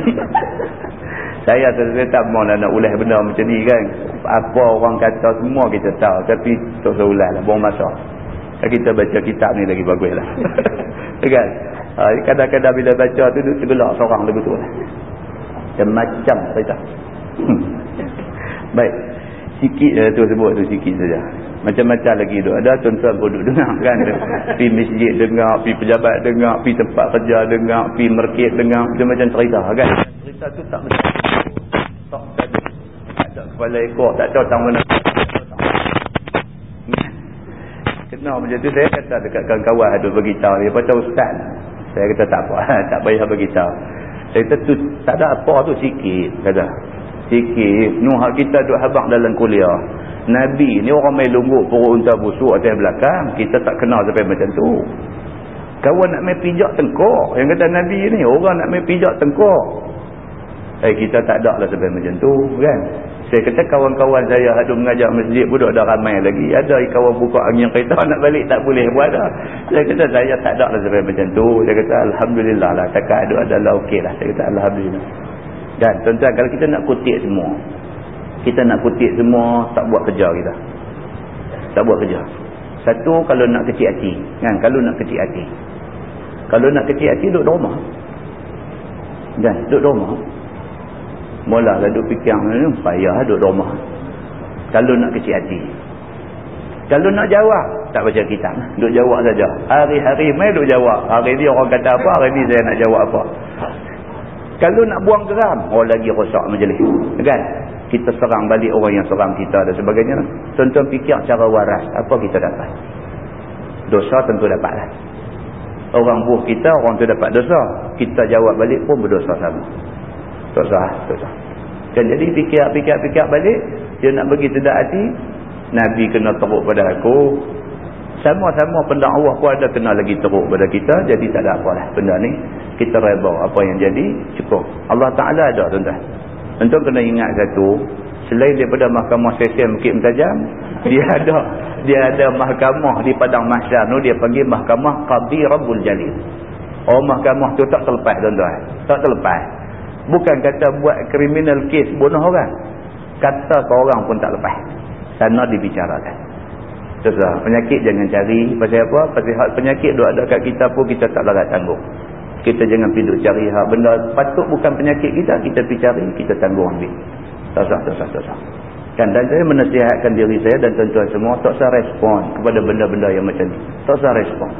saya tak mahu nak ulah benda macam ni kan apa orang kata semua kita tahu tapi tak usah ulah lah buang masa kita baca kitab ni lagi bagus lah kan kadang-kadang bila baca tu tergelak seorang lagu tu lah macam-macam cerita hmm. baik. Sikit uh, tu sebut tu sikit saja. Macam-macam lagi tu. Ada tuan-tuan duduk dengar kan? Pergi masjid dengar pergi pejabat dengar pergi tempat kerja dengar pergi merkit dengar. Macam-macam cerita kan? Cerita tu tak mesti. Tak ada tak ada kepala ekor tak tahu tang mana. Kena macam tu. Saya kata dekat kawan-kawan ada beritahu. Dia kata ustaz saya kata tak apa tak payah beritahu saya kata tu tak ada apa tu sikit kata. Sikit nuhak kita duk habang dalam kuliah. Nabi ni orang main lungguk perut unta busuk atas belakang. Kita tak kenal sampai macam tu. Kawan nak main pijak tengkok. Yang kata Nabi ni orang nak main pijak tengkok. Eh kita tak ada lah sampai macam tu kan saya kata kawan-kawan saya ada mengajar masjid pun ada ramai lagi. Ada kawan buka angin kereta nak balik tak boleh buat dah. Saya kata saya tak ada lah sampai macam tu. Saya kata Alhamdulillah lah. Takat ada adalah okey lah. Saya kata Alhamdulillah. Dan tuan-tuan kalau kita nak kutip semua. Kita nak kutip semua tak buat kerja kita. Tak buat kerja. Satu kalau nak kecil hati. Kan? Kalau nak kecil hati. Kalau nak kecil hati duduk rumah. Dan duduk rumah. Mula lah duduk fikir ni, payah duduk rumah. Kalau nak kecil hati. Kalau nak jawab, tak baca kitab. Duduk jawab saja. Hari-hari main duduk jawab. Hari ni orang kata apa, hari ni saya nak jawab apa. Kalau nak buang geram, oh lagi rosak majlis. Kan? Kita serang balik orang yang serang kita dan sebagainya. Tuan-tuan fikir cara waras, apa kita dapat? Dosa tentu dapatlah. Orang buh kita, orang tu dapat dosa. Kita jawab balik pun berdosa sama. Tak sah, tak sah. Kan jadi fikir-fikir-fikir balik, dia nak bagi tidak hati, Nabi kena teruk pada aku. Sama-sama pendakwah pun ada kena lagi teruk pada kita, jadi tak ada apa lah benda ni. Kita reba apa yang jadi, cukup. Allah Ta'ala ada tuan-tuan. Tuan kena ingat satu, selain daripada mahkamah sesian Bukit Mentajam, dia ada dia ada mahkamah di Padang Mahsyar tu, dia panggil mahkamah Qadhi Rabbul Jalil. Oh mahkamah tu tak terlepas tuan-tuan. Tak terlepas. Bukan kata buat criminal case bunuh orang. Kata ke orang pun tak lepas. Sana dibicarakan. Terus lah, penyakit jangan cari. Pasal apa? Pasal hak penyakit duk ada kat kita pun kita tak larat tanggung. Kita jangan pergi duk cari hak benda patut bukan penyakit kita. Kita pergi cari, kita tanggung ambil. Tak sah, tak sah, tak sah. Kan, dan saya menasihatkan diri saya dan tuan-tuan semua tak usah respon kepada benda-benda yang macam ni. Tak usah respon.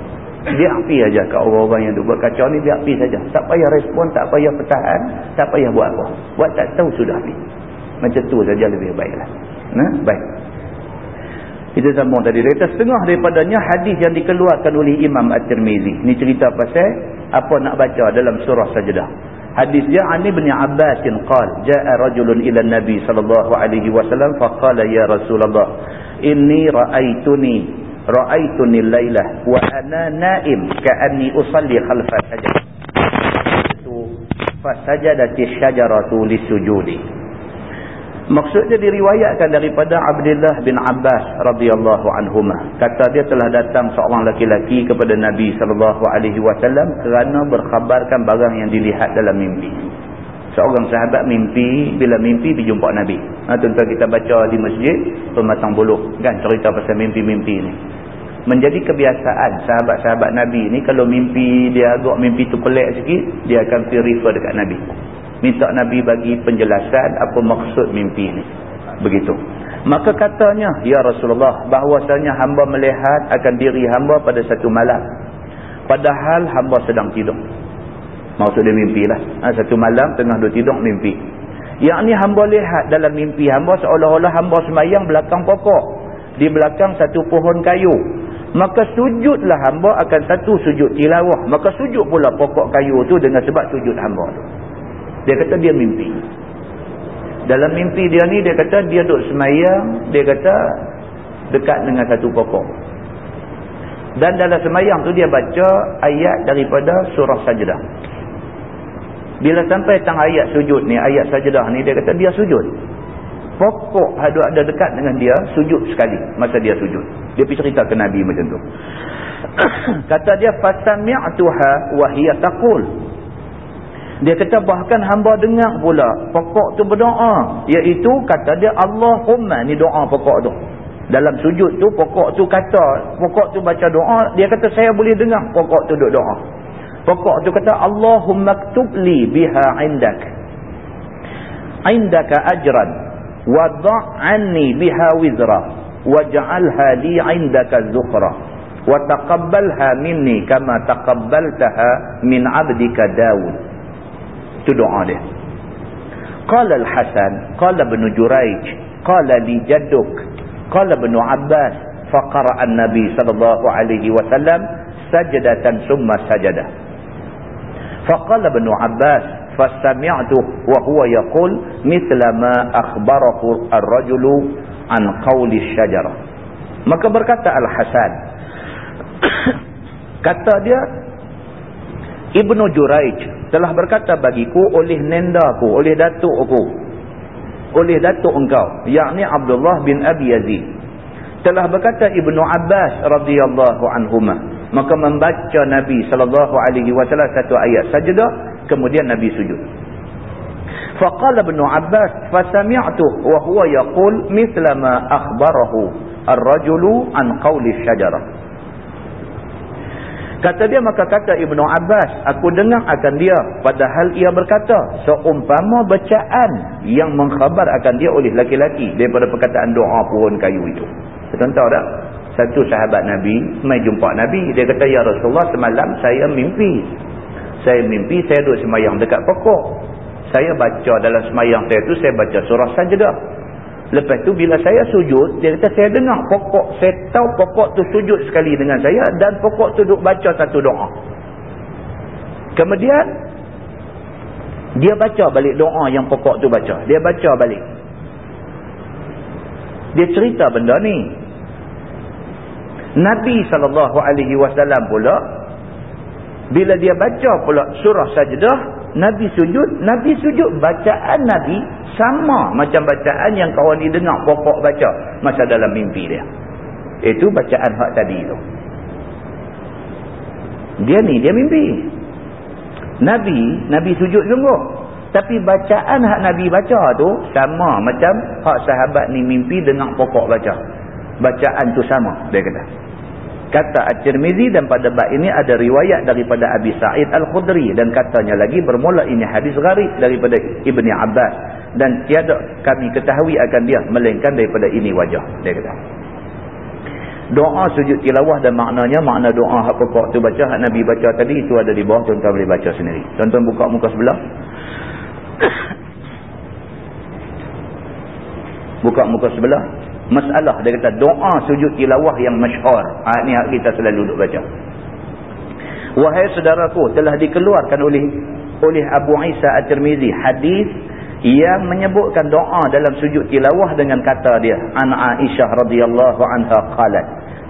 Biar pi aja kat orang-orang yang buat kacau ni, biar pi saja. Tak payah respon, tak payah pertahan, tak payah buat apa. Buat tak tahu sudah pi. Macam tu saja lebih baiklah. Nah, baik. Kita sambung tadi. Kita setengah daripadanya hadis yang dikeluarkan oleh Imam At-Tirmizi. Ini cerita pasal apa nak baca dalam surah sajadah. Hadis dia ani bin Abbas qal jaa rajulun ila nabi sallallahu alaihi wasallam faqala ya Rasulullah inni ra'aituni ra'aituni al-lailah wa ana na'im ka'anni usalli khalfa sajadah. Fa sajadati syajaratu lisujudi. Maksudnya diriwayatkan daripada Abdullah bin Abbas radhiyallahu anhuma. Kata dia telah datang seorang laki-laki kepada Nabi sallallahu alaihi wasallam kerana berkhabarkan barang yang dilihat dalam mimpi. Seorang sahabat mimpi, bila mimpi pergi jumpa Nabi. Ha, tuan-tuan kita baca di masjid, pematang buluh. Kan cerita pasal mimpi-mimpi ni. Menjadi kebiasaan sahabat-sahabat Nabi ni, kalau mimpi dia agak mimpi tu pelik sikit, dia akan refer dekat Nabi minta Nabi bagi penjelasan apa maksud mimpi ini begitu maka katanya ya Rasulullah bahwasanya hamba melihat akan diri hamba pada satu malam padahal hamba sedang tidur maksud dia mimpi lah ha, satu malam tengah duduk tidur mimpi yang ni hamba lihat dalam mimpi hamba seolah-olah hamba semayang belakang pokok di belakang satu pohon kayu maka sujudlah hamba akan satu sujud tilawah maka sujud pula pokok kayu tu dengan sebab sujud hamba tu dia kata dia mimpi. Dalam mimpi dia ni dia kata dia duduk semayang. Dia kata dekat dengan satu pokok. Dan dalam semayang tu dia baca ayat daripada surah sajdah. Bila sampai tang ayat sujud ni, ayat sajdah ni dia kata dia sujud. Pokok ada ada dekat dengan dia sujud sekali masa dia sujud. Dia pergi cerita ke Nabi macam tu. kata dia wa hiya taqul dia kata bahkan hamba dengar pula pokok tu berdoa. Iaitu kata dia Allahumma ni doa pokok tu. Dalam sujud tu pokok tu kata, pokok tu baca doa. Dia kata saya boleh dengar pokok tu duk doa. Pokok tu kata Allahumma ktub li biha indak. Indaka ajran. Wada'anni biha wizra. Waja'alha li indaka zukhra. Wataqabbalha minni kama taqabbaltaha min abdika Dawud. Itu doa dia. Qala al-Hasan, qala ibn Jurayj, qala li jadduk, qala ibn Abbas, faqara an-Nabi sallallahu alaihi wasallam sajdatan summa sajada. Faqala ibn Abbas, fasami'tu wa huwa yaqul mithla ma akhbarahu ar-rajulu an qawli asy-syajarah. Maka berkata Al-Hasan, kata dia Ibnu Jurayj telah berkata bagiku oleh nendaku, oleh datukku, oleh datuk engkau, yakni Abdullah bin Abi Yazid. Telah berkata Ibnu Abbas radhiyallahu anhuma, maka membaca Nabi sallallahu alaihi wasallam satu ayat sajdah, kemudian Nabi sujud. Faqala Ibnu Abbas, "Fasami'tu wa huwa yaqul mithla ma akhbarahu ar-rajulu an qawli asy-syajarah." Kata dia maka kata Ibnu Abbas, aku dengar akan dia padahal ia berkata seumpama bacaan yang mengkhabar akan dia oleh laki-laki daripada perkataan doa pohon kayu itu. Tahu tak? Satu sahabat Nabi mai jumpa Nabi, dia kata ya Rasulullah semalam saya mimpi. Saya mimpi saya duduk semayang dekat pokok. Saya baca dalam semayang saya tu saya baca surah sajdah. Lepas tu bila saya sujud, dia kata saya dengar pokok, saya tahu pokok tu sujud sekali dengan saya dan pokok tu duduk baca satu doa. Kemudian, dia baca balik doa yang pokok tu baca. Dia baca balik. Dia cerita benda ni. Nabi SAW pula, bila dia baca pula surah sajdah, Nabi sujud, Nabi sujud bacaan Nabi sama macam bacaan yang kawan ni dengar pokok baca masa dalam mimpi dia. Itu bacaan hak tadi tu. Dia ni, dia mimpi. Nabi, Nabi sujud sungguh. Tapi bacaan hak Nabi baca tu sama macam hak sahabat ni mimpi dengar pokok baca. Bacaan tu sama, dia kata kata At-Tirmizi dan pada bab ini ada riwayat daripada Abi Sa'id Al-Khudri dan katanya lagi bermula ini hadis gharib daripada Ibni Abbas dan tiada kami ketahui akan dia melainkan daripada ini wajah dia kata Doa sujud tilawah dan maknanya, makna doa hak pokok tu baca, hak Nabi baca tadi, itu ada di bawah, tuan-tuan boleh baca sendiri. Tuan-tuan buka muka sebelah. buka muka sebelah. Masalah, dia kata doa sujud tilawah yang masyhur. Ha, ini hak kita selalu duduk baca. Wahai saudaraku, telah dikeluarkan oleh oleh Abu Isa At-Tirmizi hadis yang menyebutkan doa dalam sujud tilawah dengan kata dia an Aisyah radhiyallahu anha qalat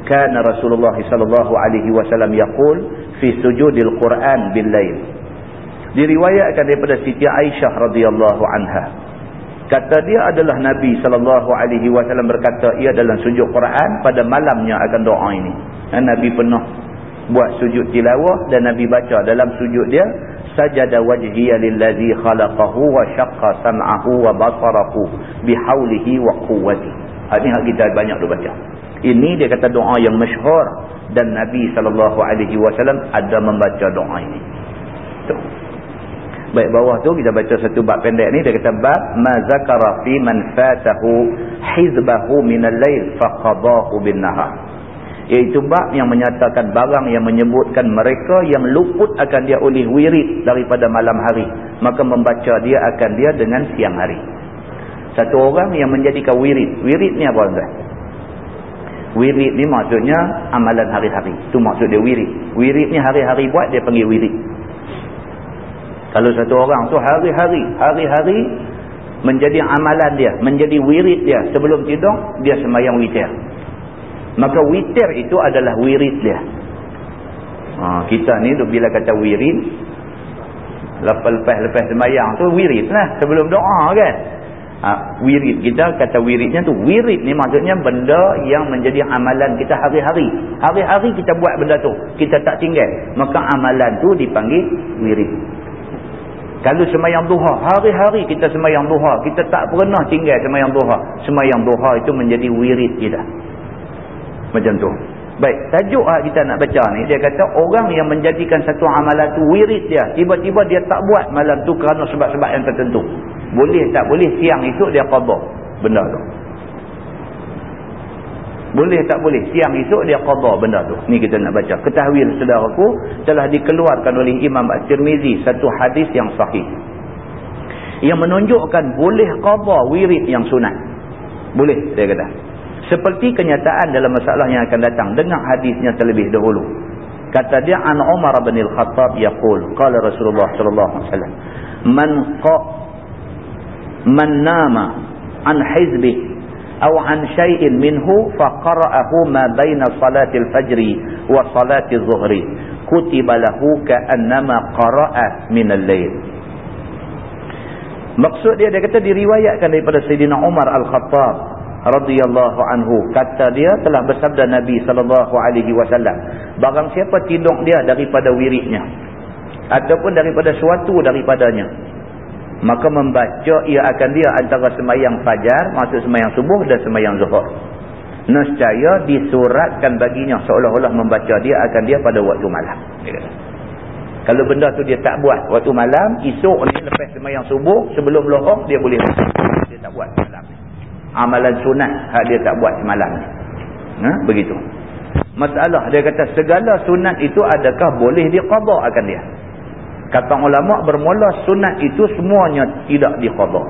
kana Rasulullah sallallahu alaihi wasallam yaqul fi sujudil Quran bil lail diriwayatkan daripada Siti Aisyah radhiyallahu anha kata dia adalah Nabi sallallahu alaihi wasallam berkata ia dalam sujud Quran pada malamnya akan doa ini dan Nabi pernah buat sujud tilawah dan Nabi baca dalam sujud dia sajada wajhiya lillazi khalaqahu wa syaqqa sam'ahu wa basarahu bihaulihi wa quwwati. Ini hak kita banyak tu baca. Ini dia kata doa yang masyhur dan Nabi sallallahu alaihi wasallam ada membaca doa ini. Tu. Baik bawah tu kita baca satu bab pendek ni. Dia kata bab ma zakara fi man fatahu hizbahu min al-lail faqadahu bin nahar. Iaitu bab yang menyatakan barang yang menyebutkan mereka yang luput akan dia oleh wirid daripada malam hari. Maka membaca dia akan dia dengan siang hari. Satu orang yang menjadikan wirid. Wirid ni apa tuan wirid ni maksudnya amalan hari-hari. Itu maksud dia wirid. Wirid ni hari-hari buat dia panggil wirid kalau satu orang tu hari-hari hari-hari menjadi amalan dia menjadi wirid dia. Sebelum tidur dia semayang witir. Maka witir itu adalah wirid dia. Ha, kita ni bila kata wirid lepas-lepas sembahyang tu wirid lah sebelum doa kan. Ha, wirid kita kata wiridnya tu wirid ni maksudnya benda yang menjadi amalan kita hari-hari. Hari-hari kita buat benda tu kita tak tinggal. Maka amalan tu dipanggil wirid kalau semayang duha, hari-hari kita semayang duha, kita tak pernah tinggal semayang duha. Semayang duha itu menjadi wirid kita. Macam tu. Baik tajuk lah kita nak baca ni dia kata orang yang menjadikan satu amalan tu wirid dia tiba-tiba dia tak buat malam tu kerana sebab-sebab yang tertentu. Boleh tak boleh siang itu dia qadar benda tu boleh tak boleh. Siang esok dia qadar benda tu. Ni kita nak baca. Ketahui saudaraku telah dikeluarkan oleh Imam At-Tirmizi satu hadis yang sahih. Yang menunjukkan boleh qadar wirid yang sunat. Boleh dia kata. Seperti kenyataan dalam masalah yang akan datang. Dengar hadisnya terlebih dahulu. Kata dia an Umar bin Al-Khattab yaqul qala Rasulullah sallallahu alaihi wasallam man qa man nama an hizbi shay'in minhu fa qara'ahu ma baina salati al-fajr wa salati adh-dhuhri kutiba lahu ka'annama qara'a min al-lail Maksud dia dia kata diriwayatkan daripada Sayyidina Umar Al-Khattab radhiyallahu anhu. Kata dia telah bersabda Nabi sallallahu alaihi wasallam barang siapa tidur dia daripada wiridnya ataupun daripada suatu daripadanya maka membaca ia akan dia antara semayang fajar maksud semayang subuh dan semayang zuhur. Nescaya disuratkan baginya seolah-olah membaca dia akan dia pada waktu malam. Kalau benda tu dia tak buat waktu malam esok ni lepas semayang subuh sebelum lohok dia boleh dia tak buat malam amalan sunat dia tak buat semalam ha? begitu. Masalah dia kata segala sunat itu adakah boleh diqadar akan dia kata ulama bermula sunat itu semuanya tidak diqadar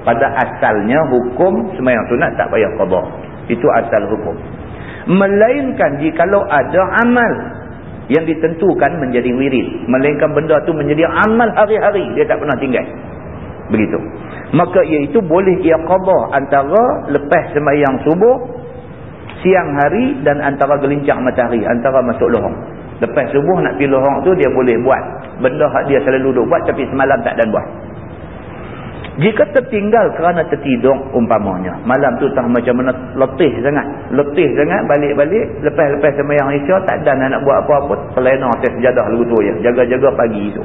pada asalnya hukum semayang sunat tak payah qadar itu asal hukum. Melainkan jikalau ada amal yang ditentukan menjadi wirid. Melainkan benda tu menjadi amal hari-hari dia tak pernah tinggal. Begitu. Maka iaitu boleh ia qada antara lepas sembahyang subuh siang hari dan antara gelincang matahari antara masuk lohong lepas subuh nak pergi lohong tu dia boleh buat. Benda hak dia selalu duk buat tapi semalam tak dan buat. Jika tertinggal kerana tertidur umpamanya malam tu tak macam mana letih sangat. Letih sangat balik-balik lepas-lepas sembahyang isya tak dan nak buat apa-apa terlena atas lagu tu je jaga-jaga pagi itu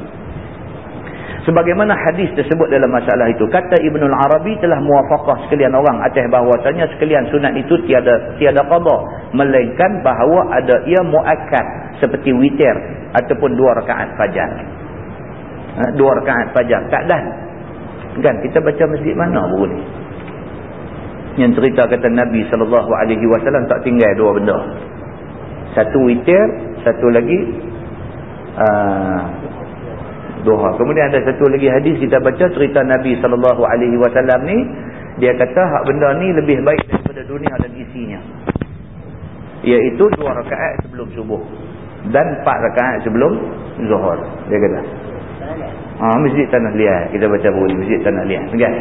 sebagaimana hadis tersebut dalam masalah itu. Kata Ibnul Arabi telah muafakah sekalian orang. Atas bahawasanya sekalian sunat itu tiada tiada qada melainkan bahawa ada ia muakkad seperti witir ataupun dua rakaat fajar. Ha, dua rakaat fajar. Tak dah kan kita baca masjid mana boleh yang cerita kata Nabi SAW tak tinggal dua benda. Satu witir satu lagi uh, doha kemudian ada satu lagi hadis kita baca cerita Nabi SAW ni dia kata hak benda ni lebih baik daripada dunia dan isinya. Iaitu dua rakaat sebelum subuh dan empat rakaat sebelum zuhur. Dia kata. Ha, masjid tanah liat. Kita baca buku ni masjid tanah liat. Kan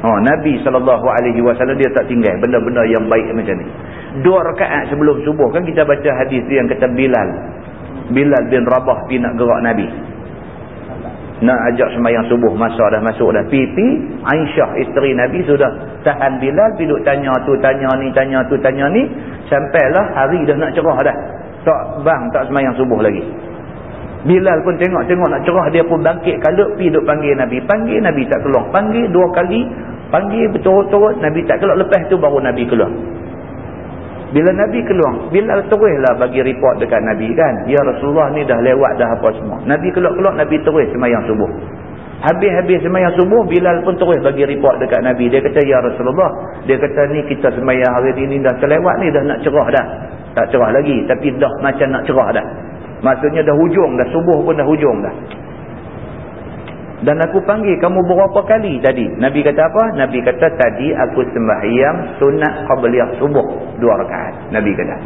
ha, Nabi SAW dia tak tinggal. Benda-benda yang baik macam ni. Dua rakaat sebelum subuh. Kan kita baca hadis yang kata Bilal. Bilal bin Rabah pergi nak gerak Nabi nak ajak semayang subuh masa dah masuk dah. Pipi Aisyah isteri Nabi sudah tahan Bilal. Duduk tanya tu tanya ni tanya tu tanya ni sampailah hari dah nak cerah dah. Tak bang tak semayang subuh lagi. Bilal pun tengok-tengok nak cerah dia pun bangkit kalau pi duk panggil Nabi. Panggil Nabi tak keluar. Panggil dua kali panggil betul-betul Nabi tak keluar. Lepas tu baru Nabi keluar bila Nabi keluar, Bilal teruslah bagi report dekat Nabi kan. Ya Rasulullah ni dah lewat dah apa semua. Nabi keluar-keluar, Nabi terus semayang subuh. Habis-habis semayang subuh, Bilal pun terus bagi report dekat Nabi. Dia kata, Ya Rasulullah. Dia kata, ni kita semayang hari ini dah terlewat ni, dah nak cerah dah. Tak cerah lagi, tapi dah macam nak cerah dah. Maksudnya dah hujung dah, subuh pun dah hujung dah. Dan aku panggil kamu berapa kali tadi? Nabi kata apa? Nabi kata tadi aku sembahyang sunat qabliyah subuh. Dua rakaat. Nabi kata.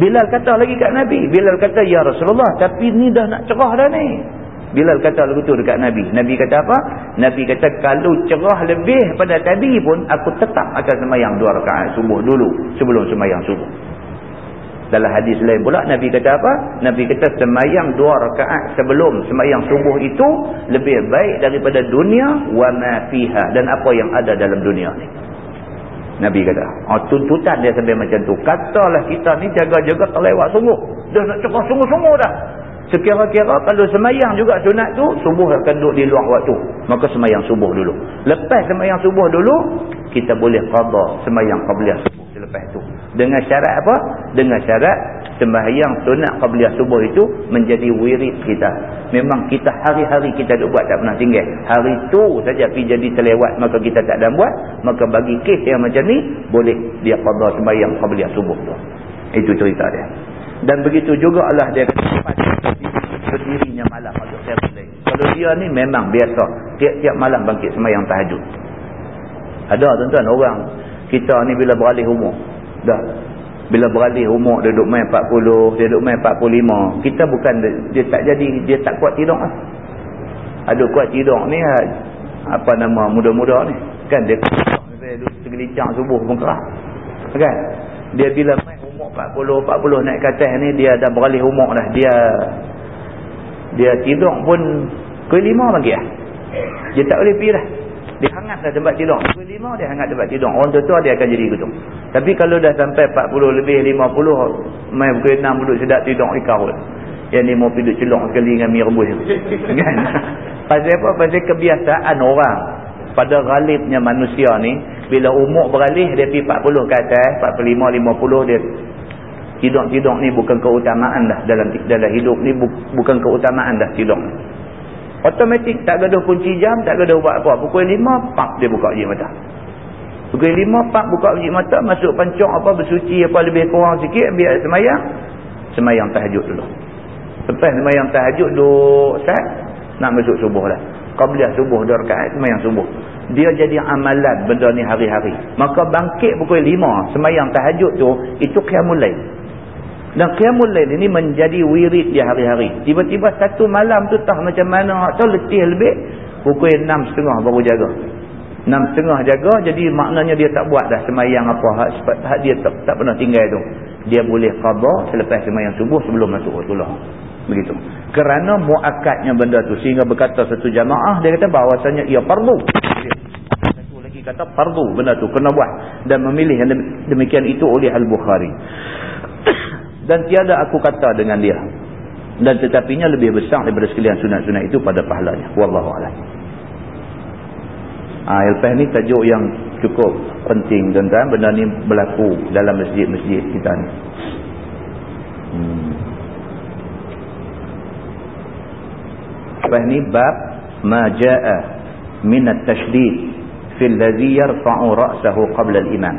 Bilal kata lagi kat Nabi. Bilal kata, Ya Rasulullah, tapi ni dah nak cerah dah ni. Bilal kata lagu tu dekat Nabi. Nabi kata apa? Nabi kata, kalau cerah lebih pada tadi pun, aku tetap akan sembahyang dua rakaat subuh dulu. Sebelum sembahyang subuh. Dalam hadis lain pula Nabi kata apa? Nabi kata semayang dua rakaat sebelum semayang subuh itu lebih baik daripada dunia wa ma fiha dan apa yang ada dalam dunia ni. Nabi kata, oh, tuntutan dia sampai macam tu. Katalah kita ni jaga-jaga terlewat sungguh. Dah nak cakap sungguh-sungguh dah. Sekira-kira kalau semayang juga sunat tu, subuh akan duduk di luar waktu. Maka semayang subuh dulu. Lepas semayang subuh dulu, kita boleh qadar semayang qabliyah subuh selepas itu. Dengan syarat apa? Dengan syarat sembahyang sunat qabliyah subuh itu menjadi wirid kita. Memang kita hari-hari kita duk buat tak pernah tinggal. Hari itu saja pergi jadi terlewat maka kita tak ada buat. Maka bagi kes yang macam ni boleh dia qada sembahyang qabliyah subuh tu. Itu cerita dia. Dan begitu juga Allah dia berdirinya malam untuk boleh. Kalau dia ni memang biasa. Tiap-tiap malam bangkit sembahyang tahajud. Ada tuan-tuan orang kita ni bila beralih umur dah. Bila beralih umur dia duduk main 40 dia duduk main 45 kita bukan dia tak jadi dia tak kuat tidur. Lah ada kuat tidur ni apa nama muda-muda ni. Kan dia duduk segelincang subuh pun kerah kan? Dia bila main umur 40 40 naik ke atas ni dia dah beralih umur dah. Dia dia tidur pun ke lima lagi lah. Dia tak boleh pergi dah dia hangat dah tempat tidur. Pukul lima dia hangat tempat tidur. Orang tua dia akan jadi gitu. Tapi kalau dah sampai 40 lebih 50, main pukul enam duduk sedap tidur ikau. Yang ni mau pergi celok sekali dengan mi rebus. kan? Pasal apa? Pasal kebiasaan orang. Pada galibnya manusia ni, bila umur beralih, dia pergi 40 ke atas, 45, 50, dia tidur-tidur ni bukan keutamaan dah dalam dalam hidup ni bukan keutamaan dah tidur Automatik tak gaduh kunci jam, tak gaduh buat apa. Pukul lima, pak dia buka uji mata. Pukul lima, pak buka uji mata, masuk pancong apa, bersuci apa lebih kurang sikit, biar semayang. Semayang tahajud dulu. Lepas semayang tahajud, duduk set, nak masuk subuh dah. Qabliyah subuh, dua rakaat, semayang subuh. Dia jadi amalan benda ni hari-hari. Maka bangkit pukul lima, semayang tahajud tu, itu kiamulai. Dan qiyamul lail ini menjadi wirid dia hari-hari. Tiba-tiba satu malam tu tak macam mana tahu letih lebih pukul enam setengah baru jaga. Enam setengah jaga jadi maknanya dia tak buat dah semayang apa hak dia tak, tak pernah tinggal tu. Dia boleh qada selepas semayang subuh sebelum masuk waktulah. Begitu. Kerana muakadnya benda tu sehingga berkata satu jamaah dia kata bahawasanya ia lagi kata fardu benda tu kena buat dan memilih yang demikian itu oleh Al-Bukhari dan tiada aku kata dengan dia. Dan tetapinya lebih besar daripada sekalian sunat-sunat itu pada pahalanya. Wallahu a'lam. Ah lepas ni tajuk yang cukup penting tuan benda ni berlaku dalam masjid-masjid kita ni. Hmm. lepas ni bab ma jaa min at-tashdid fil ladzi yarfa'u ra'sahu qabla al-imam.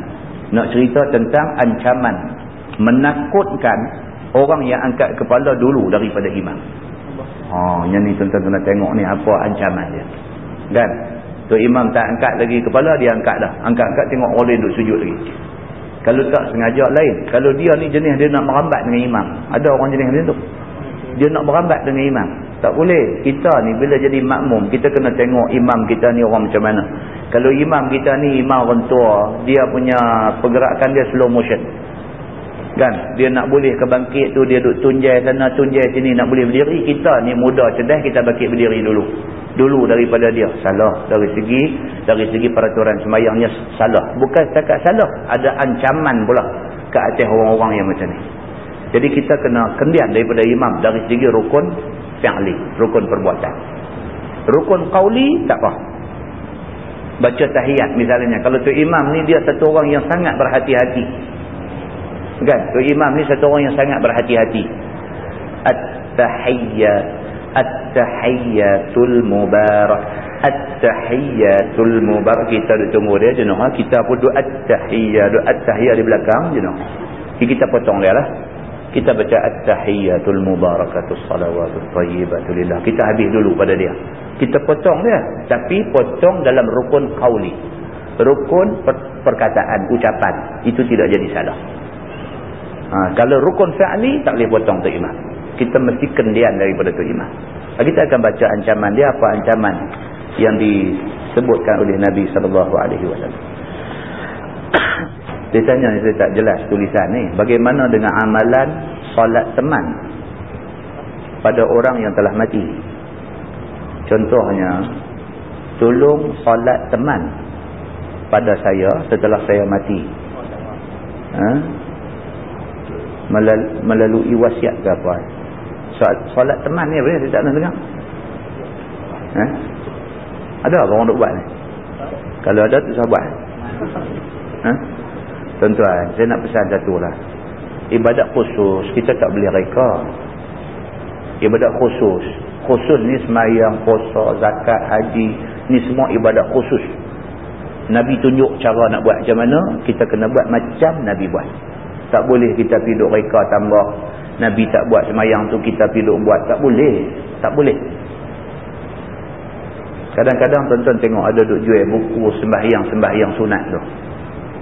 Nak cerita tentang ancaman menakutkan orang yang angkat kepala dulu daripada imam. Oh yang ni tuan-tuan nak tengok ni apa ancaman dia. Kan? Tu imam tak angkat lagi kepala dia angkat dah. Angkat-angkat tengok orang lain duduk sujud lagi. Kalau tak sengaja lain. Kalau dia ni jenis dia nak merambat dengan imam. Ada orang jenis macam tu. Dia nak merambat dengan imam. Tak boleh. Kita ni bila jadi makmum, kita kena tengok imam kita ni orang macam mana. Kalau imam kita ni imam orang tua, dia punya pergerakan dia slow motion. Kan? Dia nak boleh kebangkit tu, dia duduk tunjai sana, tunjai sini, nak boleh berdiri. Kita ni muda, cerdas, kita bangkit berdiri dulu. Dulu daripada dia. Salah. Dari segi dari segi peraturan semayangnya salah. Bukan setakat salah. Ada ancaman pula ke atas orang-orang yang macam ni. Jadi kita kena kendian daripada imam dari segi rukun fi'li, rukun perbuatan. Rukun qawli tak apa. Baca tahiyat misalnya. Kalau tu imam ni dia satu orang yang sangat berhati-hati. Kan? Tu imam ni satu orang yang sangat berhati-hati. At-tahiyyat. At-tahiyyatul mubarak. At-tahiyyatul mubarak. Kita duduk tunggu dia je. Ha? Kita pun duduk at-tahiyyat. At-tahiyyat di belakang je. Kita potong dia lah kita baca at-tahiyyatul mubarakatus salawatus thayyibatul lillah kita habis dulu pada dia kita potong dia tapi potong dalam rukun qauli rukun per perkataan ucapan itu tidak jadi salah ha, kalau rukun fi'li tak boleh potong tu imam kita mesti kendian daripada tu imam ha, kita akan baca ancaman dia apa ancaman yang disebutkan oleh Nabi wasallam dia tanya saya tak jelas tulisan ni. Bagaimana dengan amalan solat teman pada orang yang telah mati? Contohnya, tolong solat teman pada saya setelah saya mati. Ha? Melalui wasiat ke apa? Solat teman ni Saya tak nak dengar. Ha? Ada apa orang nak buat ni? Kalau ada tu saya buat. Ha? Tuan-tuan, saya nak pesan satu lah. Ibadat khusus, kita tak boleh reka. Ibadat khusus. Khusus ni semayang, puasa, zakat, haji. Ni semua ibadat khusus. Nabi tunjuk cara nak buat macam mana, kita kena buat macam Nabi buat. Tak boleh kita piduk reka tambah. Nabi tak buat semayang tu, kita piduk buat. Tak boleh. Tak boleh. Kadang-kadang tuan-tuan tengok ada duk jual buku sembahyang-sembahyang sunat tu.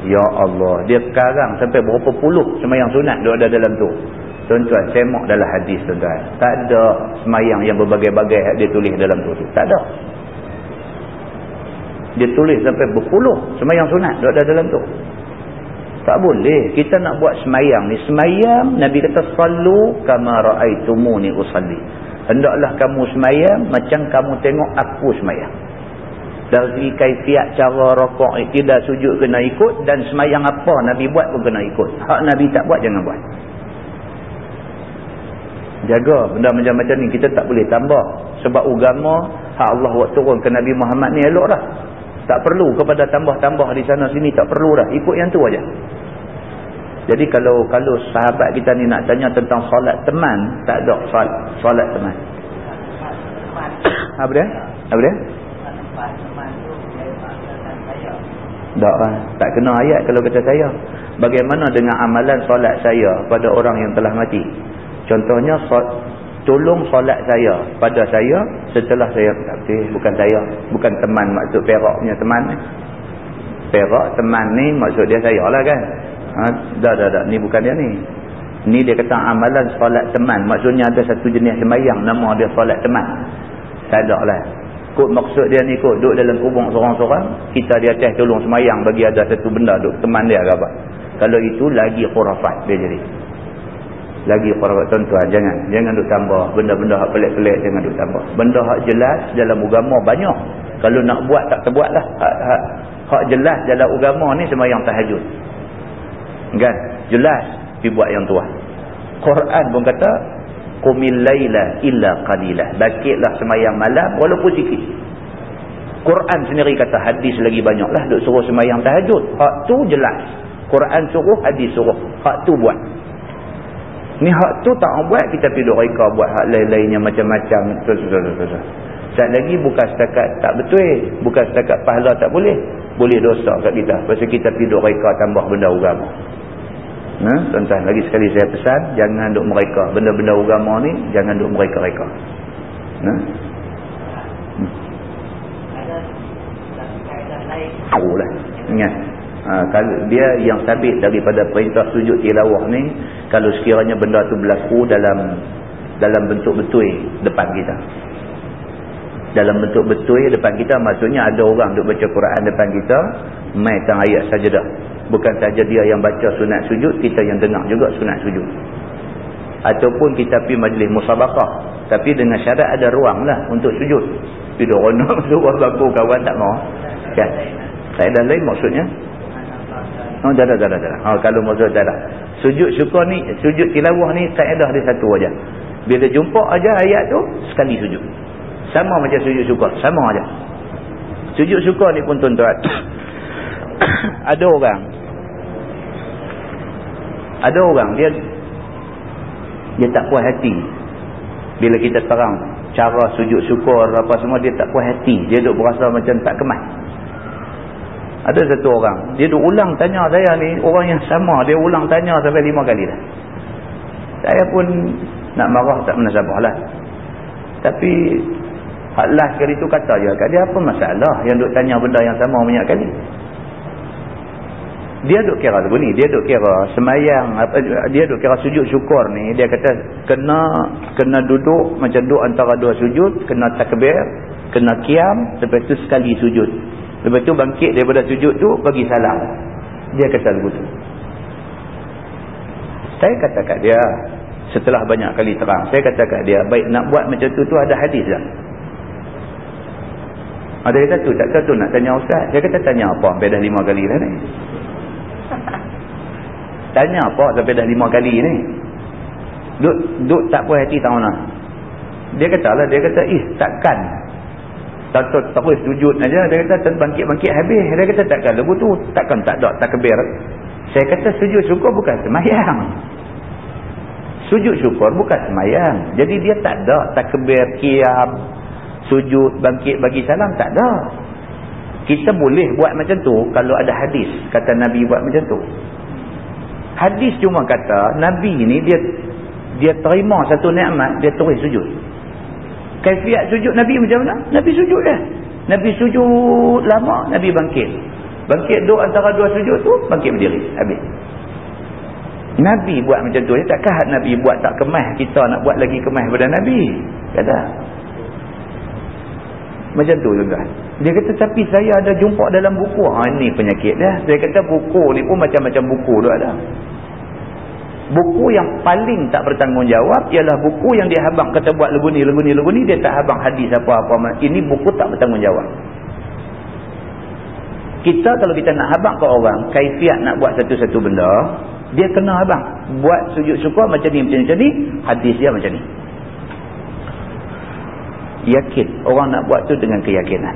Ya Allah. Dia sekarang sampai berapa puluh semayang sunat dia ada dalam tu. Tuan-tuan, semak dalam hadis tuan-tuan. Tak ada semayang yang berbagai-bagai dia tulis dalam tu. Tak ada. Dia tulis sampai berpuluh semayang sunat dia ada dalam tu. Tak boleh. Kita nak buat semayang ni. Semayang, Nabi kata, Sallu kama ra'aitumuni usalli. Hendaklah kamu semayang macam kamu tengok aku semayang. Dari kaifiat cara rokok tidak sujud kena ikut dan semayang apa Nabi buat pun kena ikut. Hak Nabi tak buat jangan buat. Jaga benda macam-macam ni. Kita tak boleh tambah. Sebab agama hak Allah buat turun ke Nabi Muhammad ni elok dah tak perlu kepada tambah-tambah di sana sini tak perlu dah ikut yang tu aja. jadi kalau kalau sahabat kita ni nak tanya tentang solat teman tak ada solat, solat teman apa dia? apa dia? Tak lah. Tak kena ayat kalau kata saya. Bagaimana dengan amalan solat saya pada orang yang telah mati? Contohnya, tolong solat saya pada saya setelah saya mati. Bukan saya. Bukan teman maksud perak punya teman. Perak teman ni maksud dia saya lah kan. Ha? Dah, dah, dah. Ni bukan dia ni. Ni dia kata amalan solat teman. Maksudnya ada satu jenis semayang nama dia solat teman. Ada lah. Kut maksud dia ni kot duduk dalam kubung seorang-seorang. Kita di atas tolong semayang bagi ada satu benda duduk teman dia ke apa. Kalau itu lagi khurafat dia jadi. Lagi khurafat tuan-tuan. Jangan. Jangan duduk tambah. Benda-benda hak pelik-pelik jangan duduk tambah. Benda hak jelas dalam agama banyak. Kalau nak buat tak terbuat lah. Hak, hak, hak jelas dalam agama ni semayang tahajud. Kan? Jelas. Pergi buat yang tua. Quran pun kata qumil laila illa qalilah bakitlah semayang malam walaupun sikit Quran sendiri kata hadis lagi banyaklah duk suruh semayang tahajud hak tu jelas Quran suruh hadis suruh hak tu buat ni hak tu tak buat kita pergi duk reka buat hak lain-lainnya macam-macam. Tak lagi bukan setakat tak betul. Bukan setakat pahala tak boleh. Boleh dosa kat kita. Pasal kita pergi duk reka tambah benda agama. Nah tuan-tuan lagi sekali saya pesan jangan duk mereka benda-benda agama ni jangan duk mereka-reka nah hmm. tahu lah ingat Ha, dia yang sabit daripada perintah sujud tilawah ni kalau sekiranya benda tu berlaku dalam dalam bentuk betul depan kita. Dalam bentuk betul depan kita maksudnya ada orang duk baca Quran depan kita mai tang ayat sajadah bukan saja dia yang baca sunat sujud kita yang dengar juga sunat sujud. Ataupun kita pergi majlis musabakah tapi dengan syarat ada ruang lah untuk sujud. Tidak ronok suruh bangku kawan tak mau. Kan? Saya dah lain maksudnya Oh, dah dah dah dah. dah. Oh, kalau maksud dah dah. Sujud syukur ni, sujud tilawah ni kaedah dia satu aja. Bila jumpa aja ayat tu, sekali sujud. Sama macam sujud syukur, sama aja. Sujud syukur ni pun tuan-tuan. ada orang ada orang dia dia tak puas hati bila kita terang cara sujud syukur apa semua dia tak puas hati dia duk berasa macam tak kemas ada satu orang, dia duk ulang tanya saya ni, orang yang sama, dia ulang tanya sampai lima kali dah. Saya pun nak marah tak menasabah lah. Tapi, Allah kali tu kata je, kat dia apa masalah yang duk tanya benda yang sama banyak kali. Dia duk kira tu ni, dia duk kira semayang, dia duk kira sujud syukur ni, dia kata kena kena duduk macam duduk antara dua sujud, kena takbir, kena kiam, lepas tu sekali sujud. Lepas tu bangkit daripada sujud tu bagi salam. Dia kata begitu. Saya kata kat dia setelah banyak kali terang, saya kata kat dia, baik nak buat macam tu tu ada hadis tak? Ada kata tu, tak kata tu nak tanya ustaz. Saya kata tanya apa sampai dah lima kali dah ni. Tanya apa sampai dah lima kali ni. Duk, duk tak puas hati tak mana. Dia kata lah, dia kata, ih takkan tak tak tak boleh sujud aja. Dia kata bangkit-bangkit habis. Dia kata takkan lebu tu takkan tak ada takbir saya kata sujud syukur bukan semayang. Sujud syukur bukan semayang. Jadi dia tak ada takbir kiam sujud bangkit bagi salam tak ada. Kita boleh buat macam tu kalau ada hadis kata Nabi buat macam tu. Hadis cuma kata Nabi ni dia dia terima satu nikmat dia terus sujud Kaifiat sujud Nabi macam mana? Nabi sujud dah. Nabi sujud lama, Nabi bangkit. Bangkit duduk antara dua sujud tu, bangkit berdiri. Habis. Nabi buat macam tu. Takkan Nabi buat tak kemah kita nak buat lagi kemah pada Nabi. Kata. Macam tu juga. Dia kata, tapi saya ada jumpa dalam buku. Ha, ini penyakit dia. Saya kata, buku ni pun macam-macam buku tu ada. Buku yang paling tak bertanggungjawab ialah buku yang dia habang kata buat lagu ni, lagu ni, lagu ni. Dia tak habang hadis apa-apa. Ini buku tak bertanggungjawab. Kita kalau kita nak habang ke orang, kaifiat nak buat satu-satu benda, dia kena habang. Buat sujud syukur macam ni, macam ni, macam ni. Hadis dia macam ni. Yakin. Orang nak buat tu dengan keyakinan.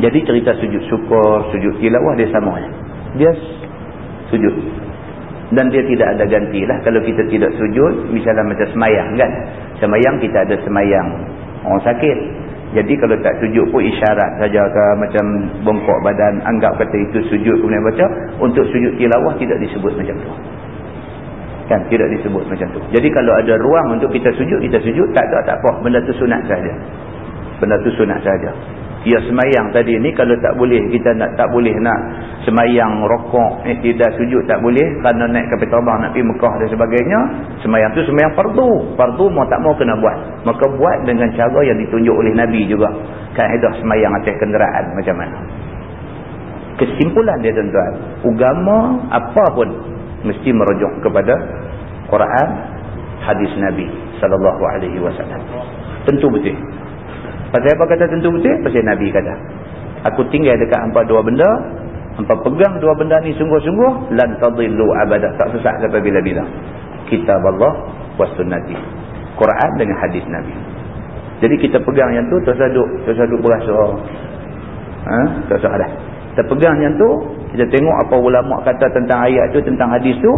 Jadi cerita sujud syukur, sujud tilawah dia sama. Dia sujud dan dia tidak ada ganti lah kalau kita tidak sujud misalnya macam semayang kan? Semayang kita ada semayang. Orang sakit. Jadi kalau tak sujud pun isyarat saja ke macam bongkok badan anggap kata itu sujud kemudian baca untuk sujud tilawah tidak disebut macam tu. Kan? Tidak disebut macam tu. Jadi kalau ada ruang untuk kita sujud kita sujud. Tak ada tak apa. Benda tu sunat saja. Benda tu sunat saja Ya semayang tadi ni kalau tak boleh kita nak tak boleh nak semayang rokok eh, tidak sujud tak boleh kerana naik kapal terbang nak pergi Mekah dan sebagainya semayang tu semayang fardu. Fardu mau tak mau kena buat. Maka buat dengan cara yang ditunjuk oleh Nabi juga. Kaedah semayang atas kenderaan macam mana. Kesimpulan dia tuan-tuan agama apa pun mesti merujuk kepada Quran hadis Nabi wasallam. Tentu betul Pasal apa kata tentu betul? Pasal Nabi kata. Aku tinggal dekat hampa dua benda. Hampa pegang dua benda ni sungguh-sungguh. Lan tadillu abadah. Tak sesat sampai bila-bila. Kitab Allah wa sunnati. Quran dengan hadis Nabi. Jadi kita pegang yang tu. Terus aduk. Terus aduk berasa. Ha? Terus ada. Kita pegang yang tu. Kita tengok apa ulama kata tentang ayat tu. Tentang hadis tu.